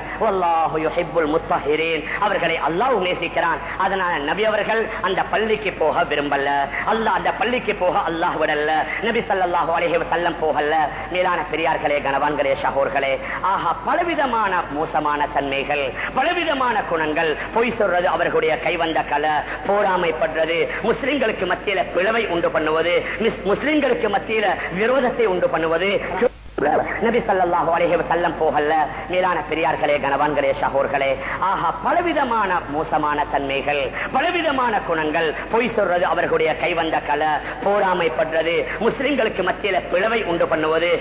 அவர்களை அல்லாஹ் நேசிக்கிறான். அதனால நபி அவர்கள் அந்த பள்ளிக்கு போக விரும்பல. அல்லாஹ் அந்த பள்ளிக்கு போக அல்லாஹ் விடல. நபி சல்லாஹு அலஹி வஸல்லம் போகல. மேலான பெரியார்களே கணவான்களே சகோர்களே ஆஹா பலவிதமான மோசமான தன்மைகள் பலவிதமான குணங்கள். பொய் சொல்றது அவர்களுடைய கைவந்த கலை. போராமைப்படுறது முஸ்லிம்களுக்கு மத்தியில பிளவை உண்டு பண்ணுவது. முஸ்லிம்களுக்கு மத்தியில விரோத விரோதத்தை உண்டு பண்ணுவது. நபி சல்லாஹு அலைஹி வசல்லம் போகல மேலான பெரியார்களே கணவான்களே சகோர்களே ஆஹா பலவிதமான மோசமான தன்மைகள் பலவிதமான குணங்கள் பொய் சொல்றது அவர்களுடைய கைவந்த கலை போராமைப்படுறது முஸ்லிம்களுக்கு மத்தியில பிளவை உண்டு பண்ணுவது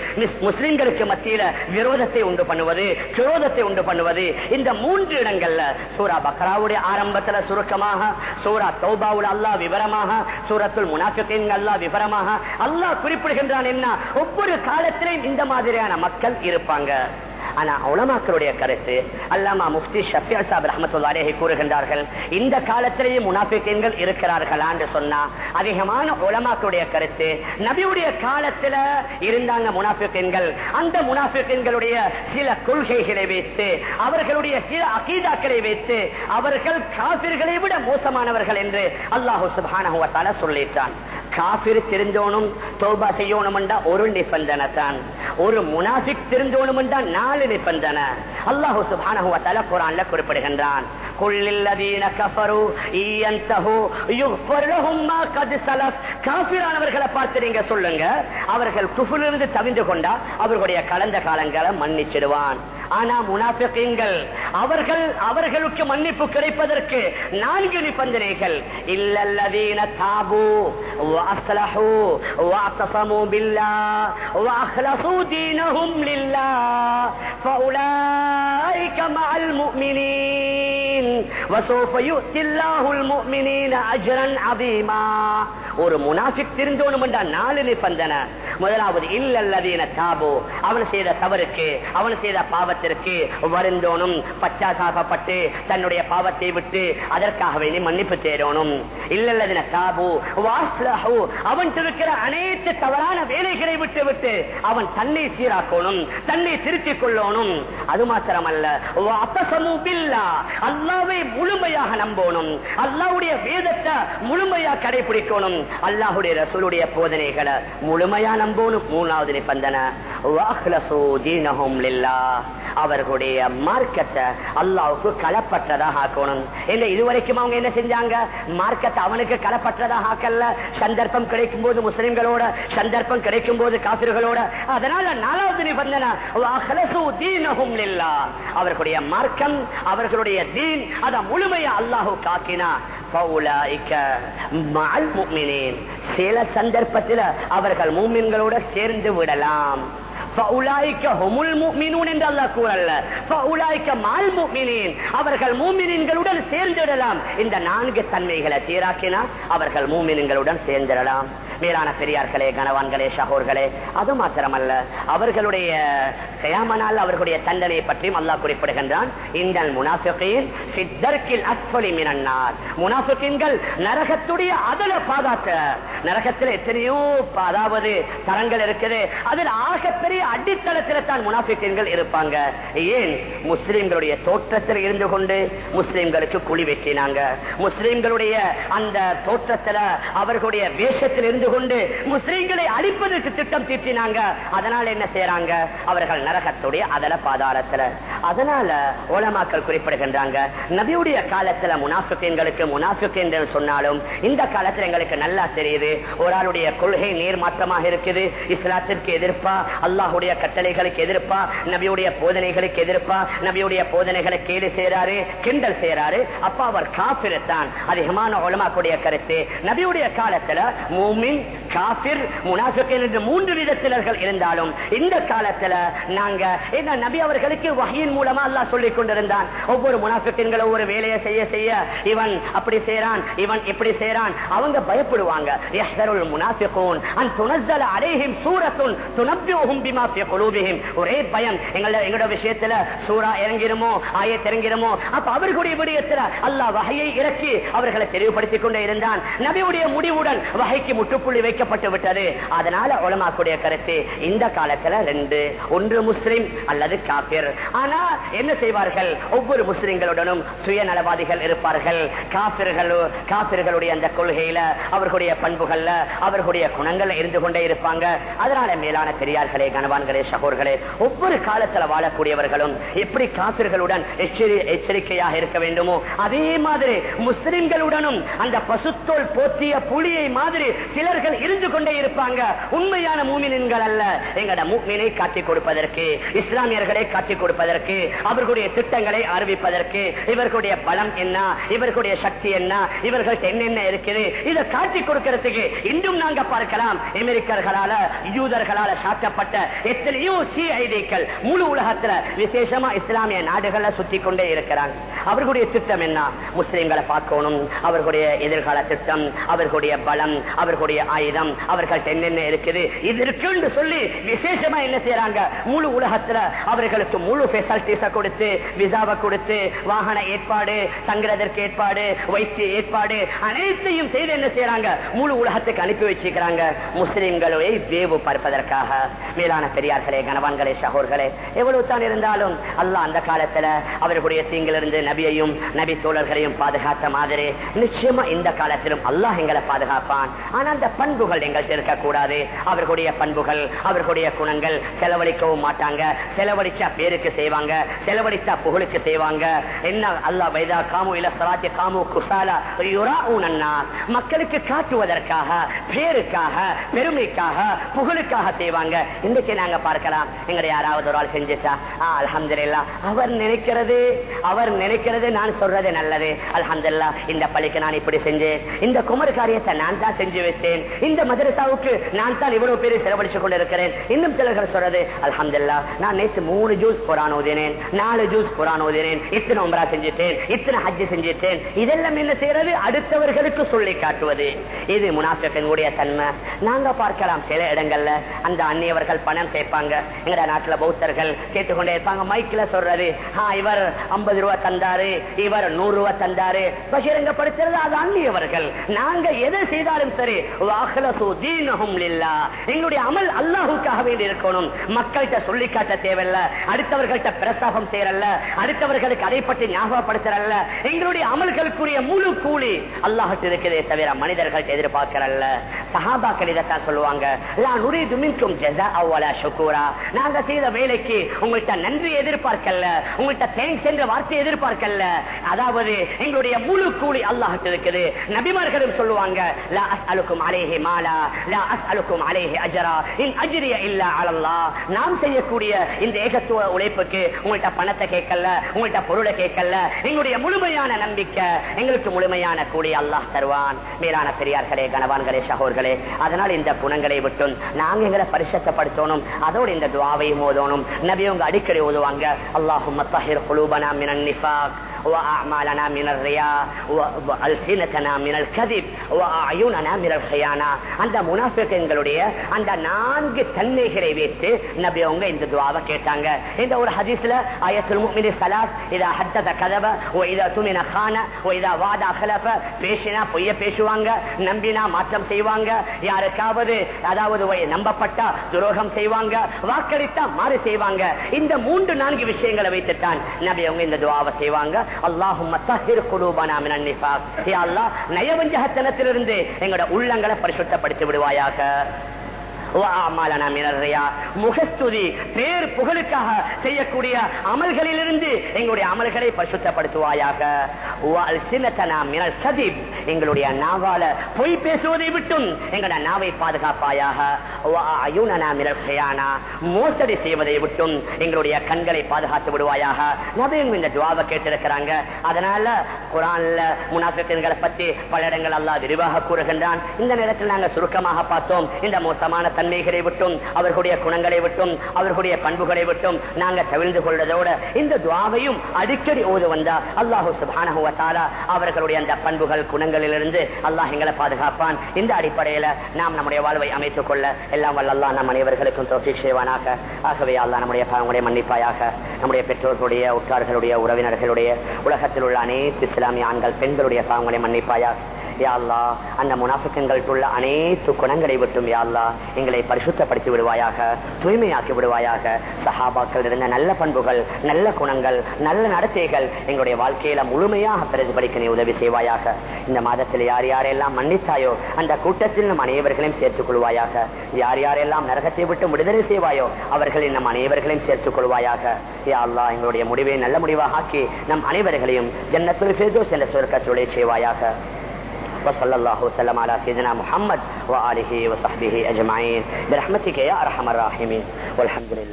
முஸ்லிம்களுக்கு மத்தியில விரோதத்தை உண்டு பண்ணுவது விரோதத்தை உண்டு பண்ணுவது இந்த மூன்று இடங்கள்ல சூரா பக்ராவுடைய ஆரம்பத்துல சுருக்கமாக சூரா தௌபாவுல அல்லா விவரமாக சூரத்துல் முனாக்கத்தின் அல்லா விவரமாக அல்லாஹ் குறிப்பிடுகின்றான் என்ன? ஒவ்வொரு காலத்திலையும் இந்த மாதிரியான மக்கள் இருப்பாங்க. ஆனா உலமாக்களுடைய கருத்து அல்லாமா முஃப்தி ஷஃபியா சாப் ரஹமத்துல்லாஹி கூறுகின்றார்கள் இந்த காலத்திலேயே இருக்கிறார்களா என்று சொன்னா அதிகமான உலமாக்களுடைய கருத்து நபியுடைய காலத்துல இருந்தாங்க முனாபிக்கீன்கள் அந்த முனாபிக்கீன்களுடைய சில கொள்கைகளை வைத்து அவர்களுடைய சில அகீதாக்களை வைத்து அவர்கள் காபிர்களை விட மோசமானவர்கள் என்று அல்லாஹு சுப்ஹானஹு சொல்லிட்டான். காபிர் தெரிஞ்சோனும் தோபா செய்யணும் ஒரு நிபந்தனை தான். ஒரு முனாஃபிக் தெரிஞ்சோனும் நாலு நிபந்தனை. அல்லாஹு சுப்ஹானஹு வ குறிப்பிடுகின்றான். காபிரானவர்களை சொல்லுங்க. அவர்கள் தவிந்து கொண்டா அவர்களுடைய கடந்த காலங்களை மன்னிச்சிடுவான். ஆனா அவர்கள் அவர்களுக்கு மன்னிப்பு கிடைப்பதற்கு நான்கு நிபந்தனைகள். இல்லல்லதீன தாபு வாசலஹு வாசமு وسوف يؤتي الله المؤمنين أجرا عظيما. ஒரு முனாஃபிக் திருந்தோணும் என்ற நாலு நிபந்தனை முதலாவது இல்லல்லதீன தாபு. அவன் செய்த தவறுக்கு அவன் செய்த பாவத்திற்கு வருந்தோனும் பச்சாசாபப்பட்டு தன்னுடைய பாவத்தை விட்டு அதற்காக வேண்டி மன்னிப்பு தேடணும். இல்லல்லதின தாபு வாஸ்லஹு. அவன் இருக்கிற அனைத்து தவறான வேலைகளை விட்டு விட்டு அவன் தன்னை சீராக்கணும் தன்னை திருத்திக் கொள்ளணும். அது மாத்திரமல்ல அல்லாவை முழுமையாக நம்பணும். அல்லாவுடைய வேதத்தை முழுமையா கடைபிடிக்கணும். அல்லாஹுடைய ரசூலுடைய போதனைகளை முழுமையா நம்பணும் மூணாவது நிபந்தனை. அவர்களுடைய மார்க்கத்தை அல்லாவுக்கு களப்பற்றதாக ஆக்கணும். என்ன இதுவரைக்கும் அவங்க என்ன செஞ்சாங்க? மார்க்கத்தை அவனுக்கு களப்பற்றதாக ஆக்கல. சந்தர்ப்பம் கிடைக்கும் போது முஸ்லிம்களோட சந்தர்ப்பம் கிடைக்கும் போது காசிர்களோட அதனால நாலாவது நிபந்தனை அவர்களுடைய மார்க்கம் அவர்களுடைய தீன் அதை முழுமையா அல்லாஹு காக்கினா சில சந்தர்ப்பத்தில் அவர்கள் மூமின்களோட சேர்ந்து விடலாம். என்று அல்லா கூறல்ல. அவர்கள் மூமினின்களுடன் சேர்ந்திடலாம். இந்த நான்கு தன்மைகளை சீராக்கினால் அவர்கள் மூமினின்களுடன் சேர்ந்திடலாம். மேலான பெரியார்களே கணவான்களே ஷகோர்களே அது மாத்திரமல்ல. அவர்களுடைய கயாமனால் அவர்களுடைய தண்டனை பற்றியும் அல்லாஹ் குறிப்பிடுகின்றான். இந்த முனாஃபிகின் சித்தர்கில் அஸ்வலி மினன்னார் முனாஃபிகின்கள் நரகத்துடைய அதல பாதாத்த நரகத்தில் எத்தனையோ அதாவது தரங்கள் இருக்குது. அதில் ஆகப்பெரிய அடித்தளத்தில் தான் முனாஃபிகீன்கள் இருப்பாங்க. ஏன்? முஸ்லிம்களுடைய தோற்றத்தில் இருந்து கொண்டு முஸ்லிம்களுக்கு குழி வெட்டினாங்க. முஸ்லிம்களுடைய அந்த தோற்றத்துல அவர்களுடைய வேஷத்தில் இருந்து கொண்டு முஸ்லிம்களை அழிப்பதற்கு திட்டம் தீட்டினாங்க. அதனால என்ன செய்யறாங்க அவர்கள் நரகத்துடைய அதல பாதாளத்துல. அதனால ஓலமாக்கள் குறிப்பிடுகின்றாங்க நபியுடைய காலத்துல முனாஃபிக்கீன்களுக்கு முனாஃபிக் சொன்னாலும் இந்த காலத்துல எங்களுக்கு நல்லா தெரியுது. ஒரு ஆளுடைய கொள்கை நேர்மாற்றமாக இருக்குது. இஸ்லாத்திற்கு எதிர்ப்பா அல்லாஹுடைய கட்டளைகளுக்கு எதிர்ப்பா நபியுடைய போதனைகளுக்கு எதிர்ப்பா நபியுடைய போதனைகளை கேடு செய்யறாரு கிண்டல் செய்யறாரு அப்ப அவர் காபிரத்தான் அதிகமான உலமாக்குடைய கருத்து. நபியுடைய காலத்துல மூமின் காபிர் முனாஃபிக் என்று மூன்று விதத்தினர்கள் இருந்தாலும் இந்த காலத்துல நாங்க என்ன நபி அவர்களுக்கு வகையின் மூலமா அல்லாஹ் சொல்லிக் கொண்டிருந்தான். ஒவ்வொரு முனாஃபிக்கின்களை ஒவ்வொரு வேலையை செய்ய செய்ய இவன் அப்படி செய்யறான் இவன் இப்படி செய்யறான் அவங்க பயப்படுவாங்க. யஹ்தருல் ஒரே பயம் எங்கள எங்களோட விஷயத்துல இறங்கிருமோ ஆயத் இறங்கிருமோ அப்ப அவர்களுடைய விடயத்துல அல்லாஹ் வகையை இறக்கி அவர்களை தெளிவுபடுத்திக் கொண்டே இருந்தான். நபியுடைய முடிவுடன் வகைக்கு முற்றுப்புள்ளி வைக்கப்பட்டு விட்டது. அதனால உலமாக்குடைய கருத்து இந்த காலத்துல ரெண்டு. ஒன்று முஸ்லிம் அல்லது காபிர். ஆனா என்ன செய்வார்கள்? ஒவ்வொரு முஸ்லிம்களுடனும் சுயநலவாதிகள் இருப்பார்கள். காபிர்கள் காபிர்களுடைய அந்த கொள்கையில அவர்களுடைய பண்புகள்ல அவர்களுடைய குணங்கள்ல இருந்து கொண்டே இருப்பாங்க. அதனால மேலான பெரியார்களே கனவான்களே சகோர்களே ஒவ்வொரு காலத்துல வாழக்கூடியவர்களும் எப்படி காப்பிர்களுடன் எச்சரிக்கையாக இருக்க வேண்டுமோ அதே மாதிரி முஸ்லிம்களுடனும் அந்த பசுத்தோல் போத்திய புலியை மாதிரி சிலர்கள் இருந்து கொண்டே இருப்பாங்க. உண்மையான மூமினின்கள் அல்ல. எங்கட மூமினை காட்டிக் கொடுப்பதற்கு இஸ்லாமியர்களை காட்டிக் கொடுப்பதற்கு அவர்களுடைய திட்டங்களை அறிவிப்பதற்கு இவர்களுடைய பலம் என்ன இவர்களுடைய சக்தி என்ன இவர்கள் என்னென்ன இருக்குது இதை காட்டிக் கொடுக்கிறதுக்கு இன்றும் நாங்க பார்க்கலாம். அமெரிக்கர்களால யூதர்களால சாத்தப்பட்ட எத்தனையோ சிஐடிக்கள் முழு உலகத்துல விசேஷமா இஸ்லாமிய நாடுகள்ல சுத்தி கொண்டே இருக்கிறாங்க. அவர்களுடைய திட்டம் என்ன? முஸ்லிம்களை பார்க்கணும். அவர்களுடைய எதிர்கால திட்டம் அவர்களுடைய பலம் அவர்களுடைய ஆயுதம் அவர்கள் என்னென்ன இருக்குது? இது இருக்குன்னு சொல்லி விசேஷமா என்ன செய்யறாங்க? முழு உலகத்துல அவர்களுக்கு முழு பெசாலிட்டிஸ கொடுத்து விசாவை கொடுத்து வாகன ஏற்பாடு தங்குறதற்கு ஏற்பாடு வைத்திய ஏற்பாடு அனைத்தையும் செய்து என்ன செய்யறாங்க? முழு நூலகத்துக்கு அனுப்பி வச்சிருக்கிறாங்க. முஸ்லிம்களை வேவு பார்ப்பதற்காக. மேலான பெரியார்களே கனவான்களே சகோர்களே எவ்வளவு தான் இருந்தாலும் அல்லாஹ் அந்த காலத்துல அவர்களுடைய தீங்கிலிருந்து நபியையும் நபி தோழர்களையும் பாதுகாத்த மாதிரி நிச்சயமா இந்த காலத்திலும் அல்லாஹ் எங்களை பாதுகாப்பான். ஆனா அந்த பண்புகள் எங்கள்கிட்ட இருக்கக்கூடாது. அவர்களுடைய பண்புகள் அவர்களுடைய குணங்கள் செலவழிக்கவும் மாட்டாங்க. செலவழிச்சா பேருக்கு செய்வாங்க. செலவழிச்சா புகழுக்கு செய்வாங்க. என்ன அல்லாஹ் வைதா காமு இல்ல சலாத்தி காமு குசாலா மக்களுக்கு காட்டுவதற்கு காட்டுவதற்காக பேருக்காக பெருமைக்காக புகழுக்காக செய்வாங்க. இன்றைக்கு நாங்க பார்க்கலாம். எங்களை யாராவது ஒரு ஆள் செஞ்சுட்டா அலமதுல்லா அவர் நினைக்கிறது அவர் நினைக்கிறது நான் சொல்றது நல்லது. அலமதுல்லா இந்த பள்ளிக்கு நான் இப்படி செஞ்சேன். இந்த குமர் காரியத்தை நான் தான் செஞ்சு வச்சேன். இந்த மதரசாவுக்கு நான் தான் இவ்வளவு பேரை செலவழிச்சு கொண்டிருக்கிறேன். இன்னும் சிலர்கள் சொல்றது அலமதுல்லா நான் நேற்று மூணு ஜூஸ் குரான் ஓதினேன் நாலு ஜூஸ் குரான் ஓதினேன் இத்தனை உம்ரா செஞ்சுட்டேன். இத்தனை ஹஜ் செஞ்சுட்டேன். இதெல்லாம் என்ன செய்யறது? அடுத்தவர்களுக்கு சொல்லி காட்டுவது. இது முனாஃபிகளுடைய தன்மை. நாங்க பார்க்கலாம் சில இடங்கள்ல அந்த அந்நியவர்கள் பணம் சேர்ப்பாங்க எங்க நாட்டுல பௌத்தர்கள் கேட்டுக்கொண்டே இருப்பாங்க. மைக்கில சொல்றது இவர் ஐம்பது ரூபா தந்தாரு இவர் நூறு ரூபா தந்தாரு. பகிரங்கப்படுத்துறது அது அந்நியவர்கள். நாங்க எதை செய்தாலும் சரி எங்களுடைய அமல் அல்லாஹுக்காக வேண்டி இருக்கணும். மக்கள்கிட்ட சொல்லி காட்ட தேவையில்ல. அடுத்தவர்கள்ட்ட பிரஸ்தாபம் செய்யறல்ல. அடுத்தவர்களுக்கு அதை பற்றி ஞாபகப்படுத்துறல்ல. எங்களுடைய அமல்களுக்குரிய முழு கூலி அல்லாஹிட்டு இருக்கிறதே தவிர மனிதர்கள் எதிர்பார்க்க எதிர்பார்க்கிறல்ல இதைத்தான் சொல்லுவாங்க. நாங்க செய்த வேலைக்கு நன்றி எதிர்பார்க்கல தேங்க்ஸ் என்ற வார்த்தை எதிர்பார்க்கல அதாவது எங்களுடைய முழு கூலி இருக்குது. நபிமார்களும் சொல்லுவாங்க நாம் செய்யக்கூடிய இந்த ஏகத்துவ உழைப்புக்கு உங்கள்கிட்ட பணத்தை கேட்கல உங்கள்கிட்ட பொருளை கேட்கல எங்களுடைய முழுமையான நம்பிக்கை எங்களுக்கு முழுமையான கூலி அல்லாஹ் தருவான். மேலான பெரியார்களே கனவான்களே சகோர்களே அதனால் இந்த குணங்களை விட்டும் நாங்க எங்களை பரிசத்தப்படுத்தணும் அதோடு இந்த துவாவையும் ஓதணும் உங்க அடிக்கடி ஓதுவாங்க அல்லாஹும் மத்தஹிர் குலூபனா மினன் நிஃபாக். وأعمالنا من الرياء وألسنتنا من الكذب وأعيننا من الخيانة அந்த முனாஃபிகளுடைய அந்த நான்கு தன்மைகளை வைத்து நபி அவங்க இந்த துவாவை கேட்டாங்க இந்த ஒரு ஹதீஸ்ல ஆயத்துல் முஃமினி ஸலாத் இதா ஹத்தத கதப வ இதா துமின கான வ இதா வாதா خلف பேசினா பொய்ய பேசுவாங்க நம்பினா மாற்றம் செய்வாங்க யாருக்காவது அதாவது வை- நம்பப்பட்டா துரோகம் செய்வாங்க வாக்களித்தா மாறு செய்வாங்க இந்த மூன்று நான்கு விஷயங்களை வைத்துத்தான் நபி அவங்க இந்த துவாவை செய்வாங்க அல்லாஹும் நயவஞ்சகத்தனத்திலிருந்து எங்களோட உள்ளங்களை பரிசுத்தப்படுத்தி விடுவாயாக. முகஸ்துதி பேர் புகழுக்காக செய்யக்கூடிய அமல்களிலிருந்து எங்களுடைய அமல்களை பரிசுத்தப்படுத்துவாயாக. எங்களுடைய நாவால பொய் பேசுவதை விட்டும் எங்களுடைய நாவை பாதுகாப்பாயாக. மோசடி செய்வதை விட்டும் எங்களுடைய கண்களை பாதுகாத்து விடுவாயாக. நபியும் இந்த துவாவை கேட்டிருக்கிறாங்க. அதனால குரான்ல முனாஃபிக்கன்களை பத்தி பல இடங்கள் அல்லா விரிவாக கூறுகின்றான். இந்த நேரத்தில் நாங்கள் சுருக்கமாக பார்த்தோம். இந்த மோசமான தன்மைகளை விட்டும் அவர்களுடைய குணங்களை விட்டும் அவர்களுடைய பண்புகளை விட்டும் நாங்கள் தவிழ்ந்து கொள்வதோடு இந்த துவாவையும் அடிக்கடி ஓது வந்தா அல்லாஹு அவர்களுடைய அந்த பண்புகள் குணங்களிலிருந்து அல்லாஹ் எங்களை பாதுகாப்பான். இந்த அடிப்படையில நாம் நம்முடைய வாழ்வை அமைத்துக் கொள்ள எல்லாம் வல்லல்லா நம் அனைவர்களுக்கும் தோஃபிக் செய்வானாக. ஆகவே அல்லாஹ் நம்முடைய பாவங்களை மன்னிப்பாயாக நம்முடைய பெற்றோர்களுடைய உற்றார்களுடைய உறவினர்களுடைய உலகத்தில் உள்ள அனைத்து இஸ்லாமிய ஆண்கள் பெண்களுடைய பாவங்களை மன்னிப்பாயாக. யாழ்லா அந்த முனாஃபிக்கங்களுக்குள்ள அனைத்து குணங்களை விட்டும் யாழ்லா எங்களை பரிசுத்தப்படுத்தி விடுவாயாக தூய்மையாக்கி விடுவாயாக. சஹாபாக்கள் இருந்த நல்ல பண்புகள் நல்ல குணங்கள் நல்ல நடத்தைகள் எங்களுடைய வாழ்க்கையில முழுமையாக பிரதிபலிக்க நீ உதவி செய்வாயாக. இந்த மாதத்தில் யார் யாரெல்லாம் மன்னித்தாயோ அந்த கூட்டத்தில் நம் அனைவர்களையும் சேர்த்துக் கொள்வாயாக. யார் யாரெல்லாம் நரகத்தை விட்டு விடுதலை செய்வாயோ அவர்களின் நம் அனைவர்களையும் சேர்த்துக் கொள்வாயாக. யாழ்லா எங்களுடைய முடிவை நல்ல முடிவாக ஆக்கி நம் அனைவர்களையும் ஜன்னத்துல் ஃபிர்தௌஸ் என்ற சொர்க்கத்துடைய செய்வாயாக. وصلى الله وسلم على سيدنا محمد وآله وصحبه أجمعين. برحمتك يا أرحم الراحمين. والحمد لله.